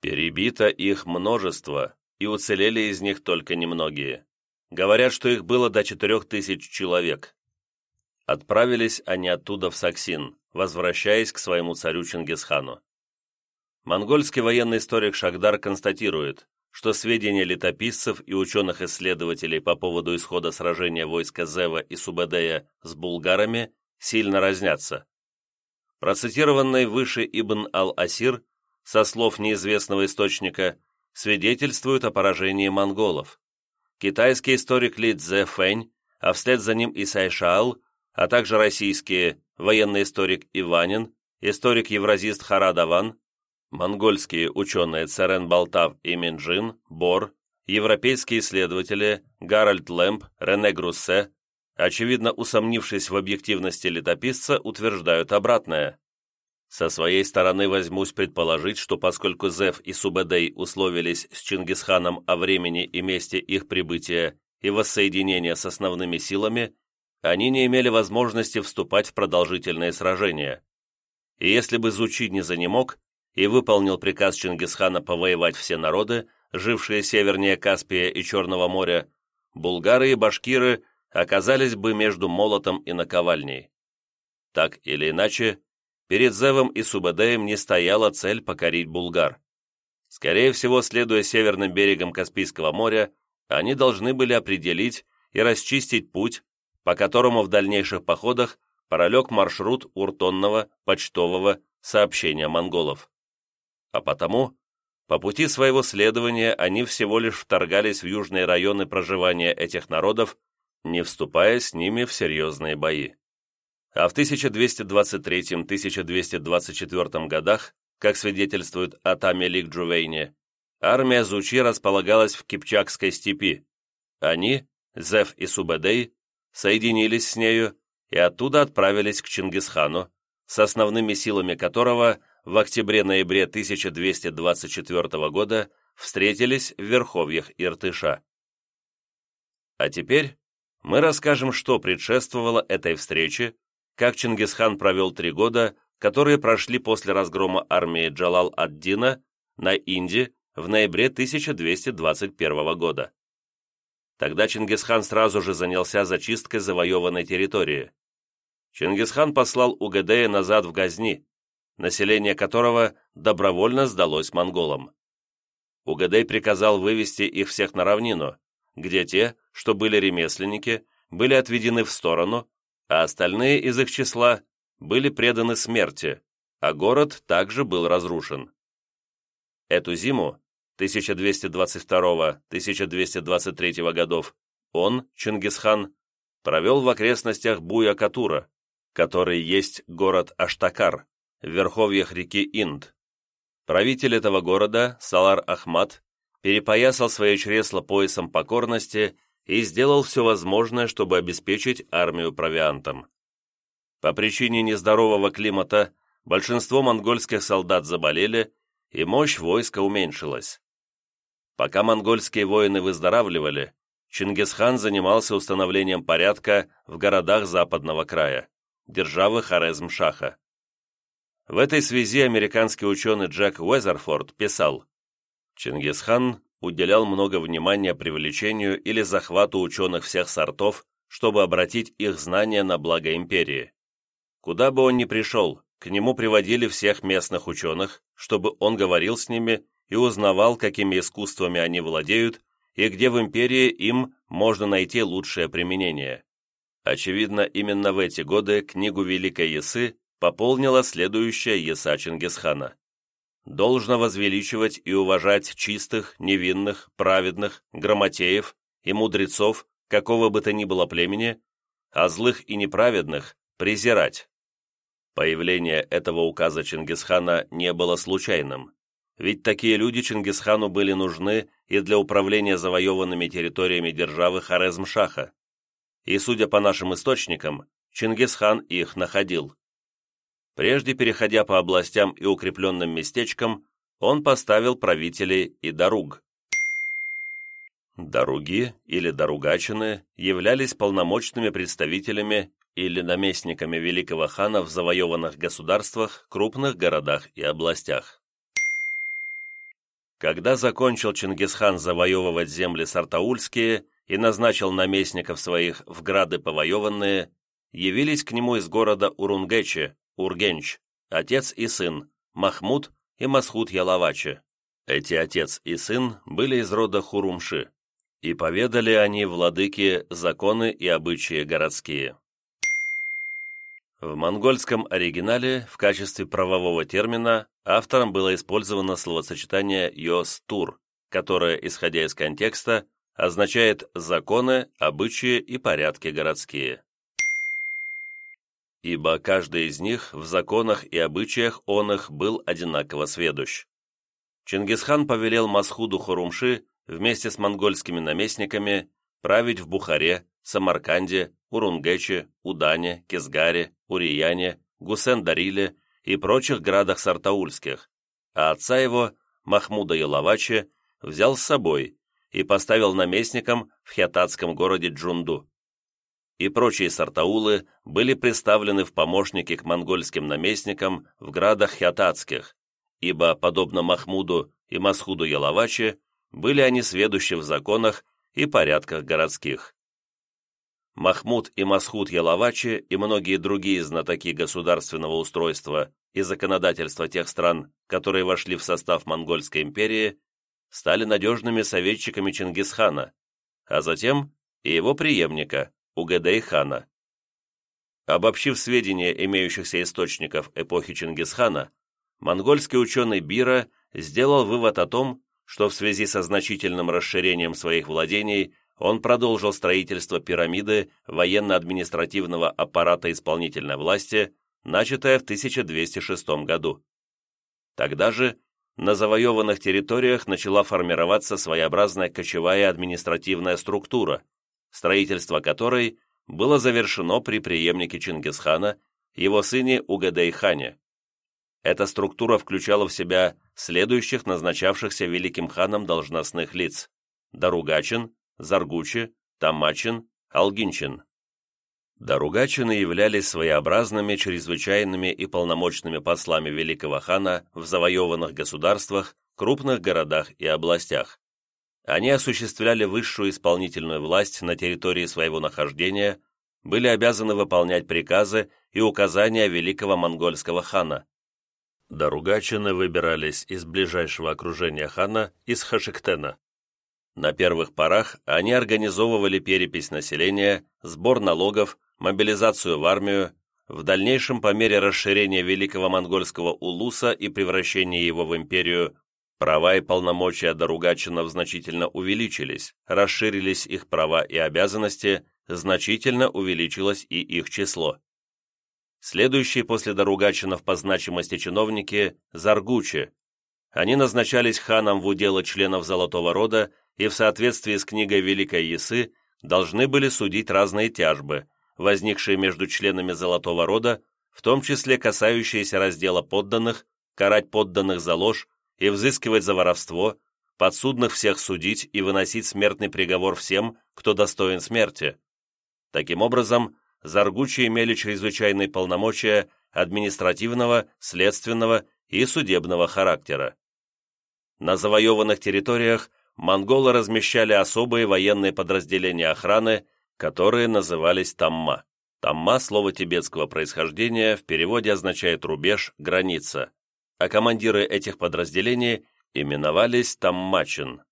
перебито их множество, и уцелели из них только немногие. Говорят, что их было до четырех тысяч человек. Отправились они оттуда в Саксин, возвращаясь к своему царю Чингисхану. Монгольский военный историк Шагдар констатирует, что сведения летописцев и ученых-исследователей по поводу исхода сражения войска Зева и Субедея с булгарами сильно разнятся. Процитированный выше Ибн ал-Асир, со слов неизвестного источника, свидетельствует о поражении монголов. Китайский историк Ли Цзэ Фэнь, а вслед за ним Исай Шаал, а также российские военный историк Иванин, историк-евразист Харадаван, монгольские ученые Царен Балтав и Минджин, Бор, европейские исследователи Гарольд Лэмп, Рене Груссе, очевидно усомнившись в объективности летописца, утверждают обратное. Со своей стороны возьмусь предположить, что поскольку Зев и Субэдэй условились с Чингисханом о времени и месте их прибытия и воссоединения с основными силами, они не имели возможности вступать в продолжительные сражения. И если бы Зучи не занемог, и выполнил приказ Чингисхана повоевать все народы, жившие севернее Каспия и Черного моря, булгары и башкиры оказались бы между молотом и наковальней. Так или иначе, перед Зевом и Субадеем не стояла цель покорить булгар. Скорее всего, следуя северным берегам Каспийского моря, они должны были определить и расчистить путь, по которому в дальнейших походах пролег маршрут уртонного почтового сообщения монголов а потому по пути своего следования они всего лишь вторгались в южные районы проживания этих народов, не вступая с ними в серьезные бои. А в 1223-1224 годах, как свидетельствует Атами Лик армия Зучи располагалась в Кипчакской степи. Они, Зев и Субедей, соединились с нею и оттуда отправились к Чингисхану, с основными силами которого – в октябре-ноябре 1224 года встретились в верховьях Иртыша. А теперь мы расскажем, что предшествовало этой встрече, как Чингисхан провел три года, которые прошли после разгрома армии Джалал-ад-Дина на Инди в ноябре 1221 года. Тогда Чингисхан сразу же занялся зачисткой завоеванной территории. Чингисхан послал Угадея назад в Газни, население которого добровольно сдалось монголам. Угадей приказал вывести их всех на равнину, где те, что были ремесленники, были отведены в сторону, а остальные из их числа были преданы смерти, а город также был разрушен. Эту зиму 1222-1223 годов он, Чингисхан, провел в окрестностях Буя-Катура, который есть город Аштакар, в верховьях реки Инд. Правитель этого города, Салар Ахмад, перепоясал свое чресло поясом покорности и сделал все возможное, чтобы обеспечить армию провиантом. По причине нездорового климата большинство монгольских солдат заболели, и мощь войска уменьшилась. Пока монгольские воины выздоравливали, Чингисхан занимался установлением порядка в городах западного края, державы Хорезм-Шаха. В этой связи американский ученый Джек Уэзерфорд писал, Чингисхан уделял много внимания привлечению или захвату ученых всех сортов, чтобы обратить их знания на благо империи. Куда бы он ни пришел, к нему приводили всех местных ученых, чтобы он говорил с ними и узнавал, какими искусствами они владеют и где в империи им можно найти лучшее применение. Очевидно, именно в эти годы книгу Великой Ясы пополнила следующая Яса Чингисхана. «Должно возвеличивать и уважать чистых, невинных, праведных, грамотеев и мудрецов, какого бы то ни было племени, а злых и неправедных презирать». Появление этого указа Чингисхана не было случайным ведь такие люди Чингисхану были нужны и для управления завоеванными территориями державы Хорезм-Шаха. И, судя по нашим источникам, Чингисхан их находил. Прежде переходя по областям и укрепленным местечкам, он поставил правителей и дорог. Дороги или дорогачины являлись полномочными представителями или наместниками великого хана в завоеванных государствах, крупных городах и областях. Когда закончил Чингисхан завоевывать земли сартаульские и назначил наместников своих в грады повоеванные, явились к нему из города Урунгечи, Ургенч, отец и сын, Махмуд и Масхуд Ялавачи. Эти отец и сын были из рода Хурумши, и поведали они владыке законы и обычаи городские. В монгольском оригинале в качестве правового термина автором было использовано словосочетание «йос-тур», которое, исходя из контекста, означает «законы, обычаи и порядки городские». Ибо каждый из них в законах и обычаях он их был одинаково сведущ. Чингисхан повелел Масхуду Хурумши вместе с монгольскими наместниками править в Бухаре, Самарканде, Урунгече, Удане, Кизгаре, Урияне, Гусен-Дариле и прочих градах сартаульских, а отца его, Махмуда Ялавачи, взял с собой и поставил наместником в хятадском городе Джунду. И прочие сартаулы были представлены в помощники к монгольским наместникам в градах хятадских, ибо, подобно Махмуду и Масхуду Ялавачи, были они сведущи в законах и порядках городских. Махмуд и Масхуд Ялавачи и многие другие знатоки государственного устройства и законодательства тех стран, которые вошли в состав Монгольской империи, стали надежными советчиками Чингисхана, а затем и его преемника, Угадей-хана. Обобщив сведения имеющихся источников эпохи Чингисхана, монгольский ученый Бира сделал вывод о том, что в связи со значительным расширением своих владений он продолжил строительство пирамиды военно-административного аппарата исполнительной власти, начатое в 1206 году. Тогда же на завоеванных территориях начала формироваться своеобразная кочевая административная структура, строительство которой было завершено при преемнике Чингисхана, его сыне Угадей-хане. Эта структура включала в себя следующих назначавшихся великим ханом должностных лиц – Даругачин, Заргучи, Тамачин, Алгинчин. Даругачины являлись своеобразными, чрезвычайными и полномочными послами великого хана в завоеванных государствах, крупных городах и областях. Они осуществляли высшую исполнительную власть на территории своего нахождения, были обязаны выполнять приказы и указания великого монгольского хана. Даругачины выбирались из ближайшего окружения хана, из Хашиктена. На первых порах они организовывали перепись населения, сбор налогов, мобилизацию в армию, в дальнейшем по мере расширения Великого Монгольского улуса и превращения его в империю, права и полномочия Даругачинов значительно увеличились, расширились их права и обязанности, значительно увеличилось и их число. Следующие после Даругачинов по значимости чиновники – Заргучи. Они назначались ханом в уделы членов Золотого Рода и в соответствии с книгой Великой Ясы должны были судить разные тяжбы, возникшие между членами Золотого Рода, в том числе касающиеся раздела подданных, карать подданных за ложь и взыскивать за воровство, подсудных всех судить и выносить смертный приговор всем, кто достоин смерти. Таким образом, Заргучи имели чрезвычайные полномочия административного, следственного и судебного характера. На завоеванных территориях монголы размещали особые военные подразделения охраны, которые назывались Тамма. Тамма – слово тибетского происхождения, в переводе означает «рубеж», «граница», а командиры этих подразделений именовались Таммачин.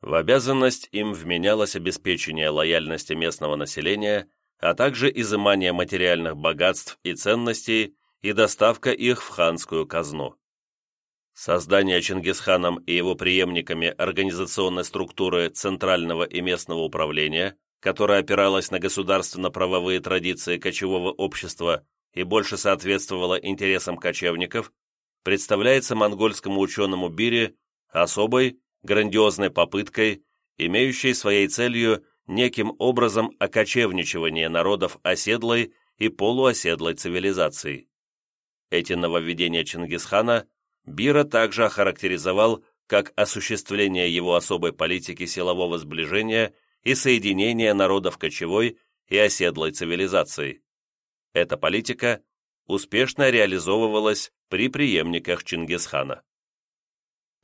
В обязанность им вменялось обеспечение лояльности местного населения, а также изымание материальных богатств и ценностей и доставка их в ханскую казну. Создание Чингисханом и его преемниками организационной структуры центрального и местного управления, которая опиралась на государственно-правовые традиции кочевого общества и больше соответствовала интересам кочевников, представляется монгольскому ученому Бире особой, грандиозной попыткой, имеющей своей целью неким образом окочевничивание народов оседлой и полуоседлой цивилизации. Эти нововведения Чингисхана Бира также охарактеризовал как осуществление его особой политики силового сближения и соединения народов кочевой и оседлой цивилизации. Эта политика успешно реализовывалась при преемниках Чингисхана.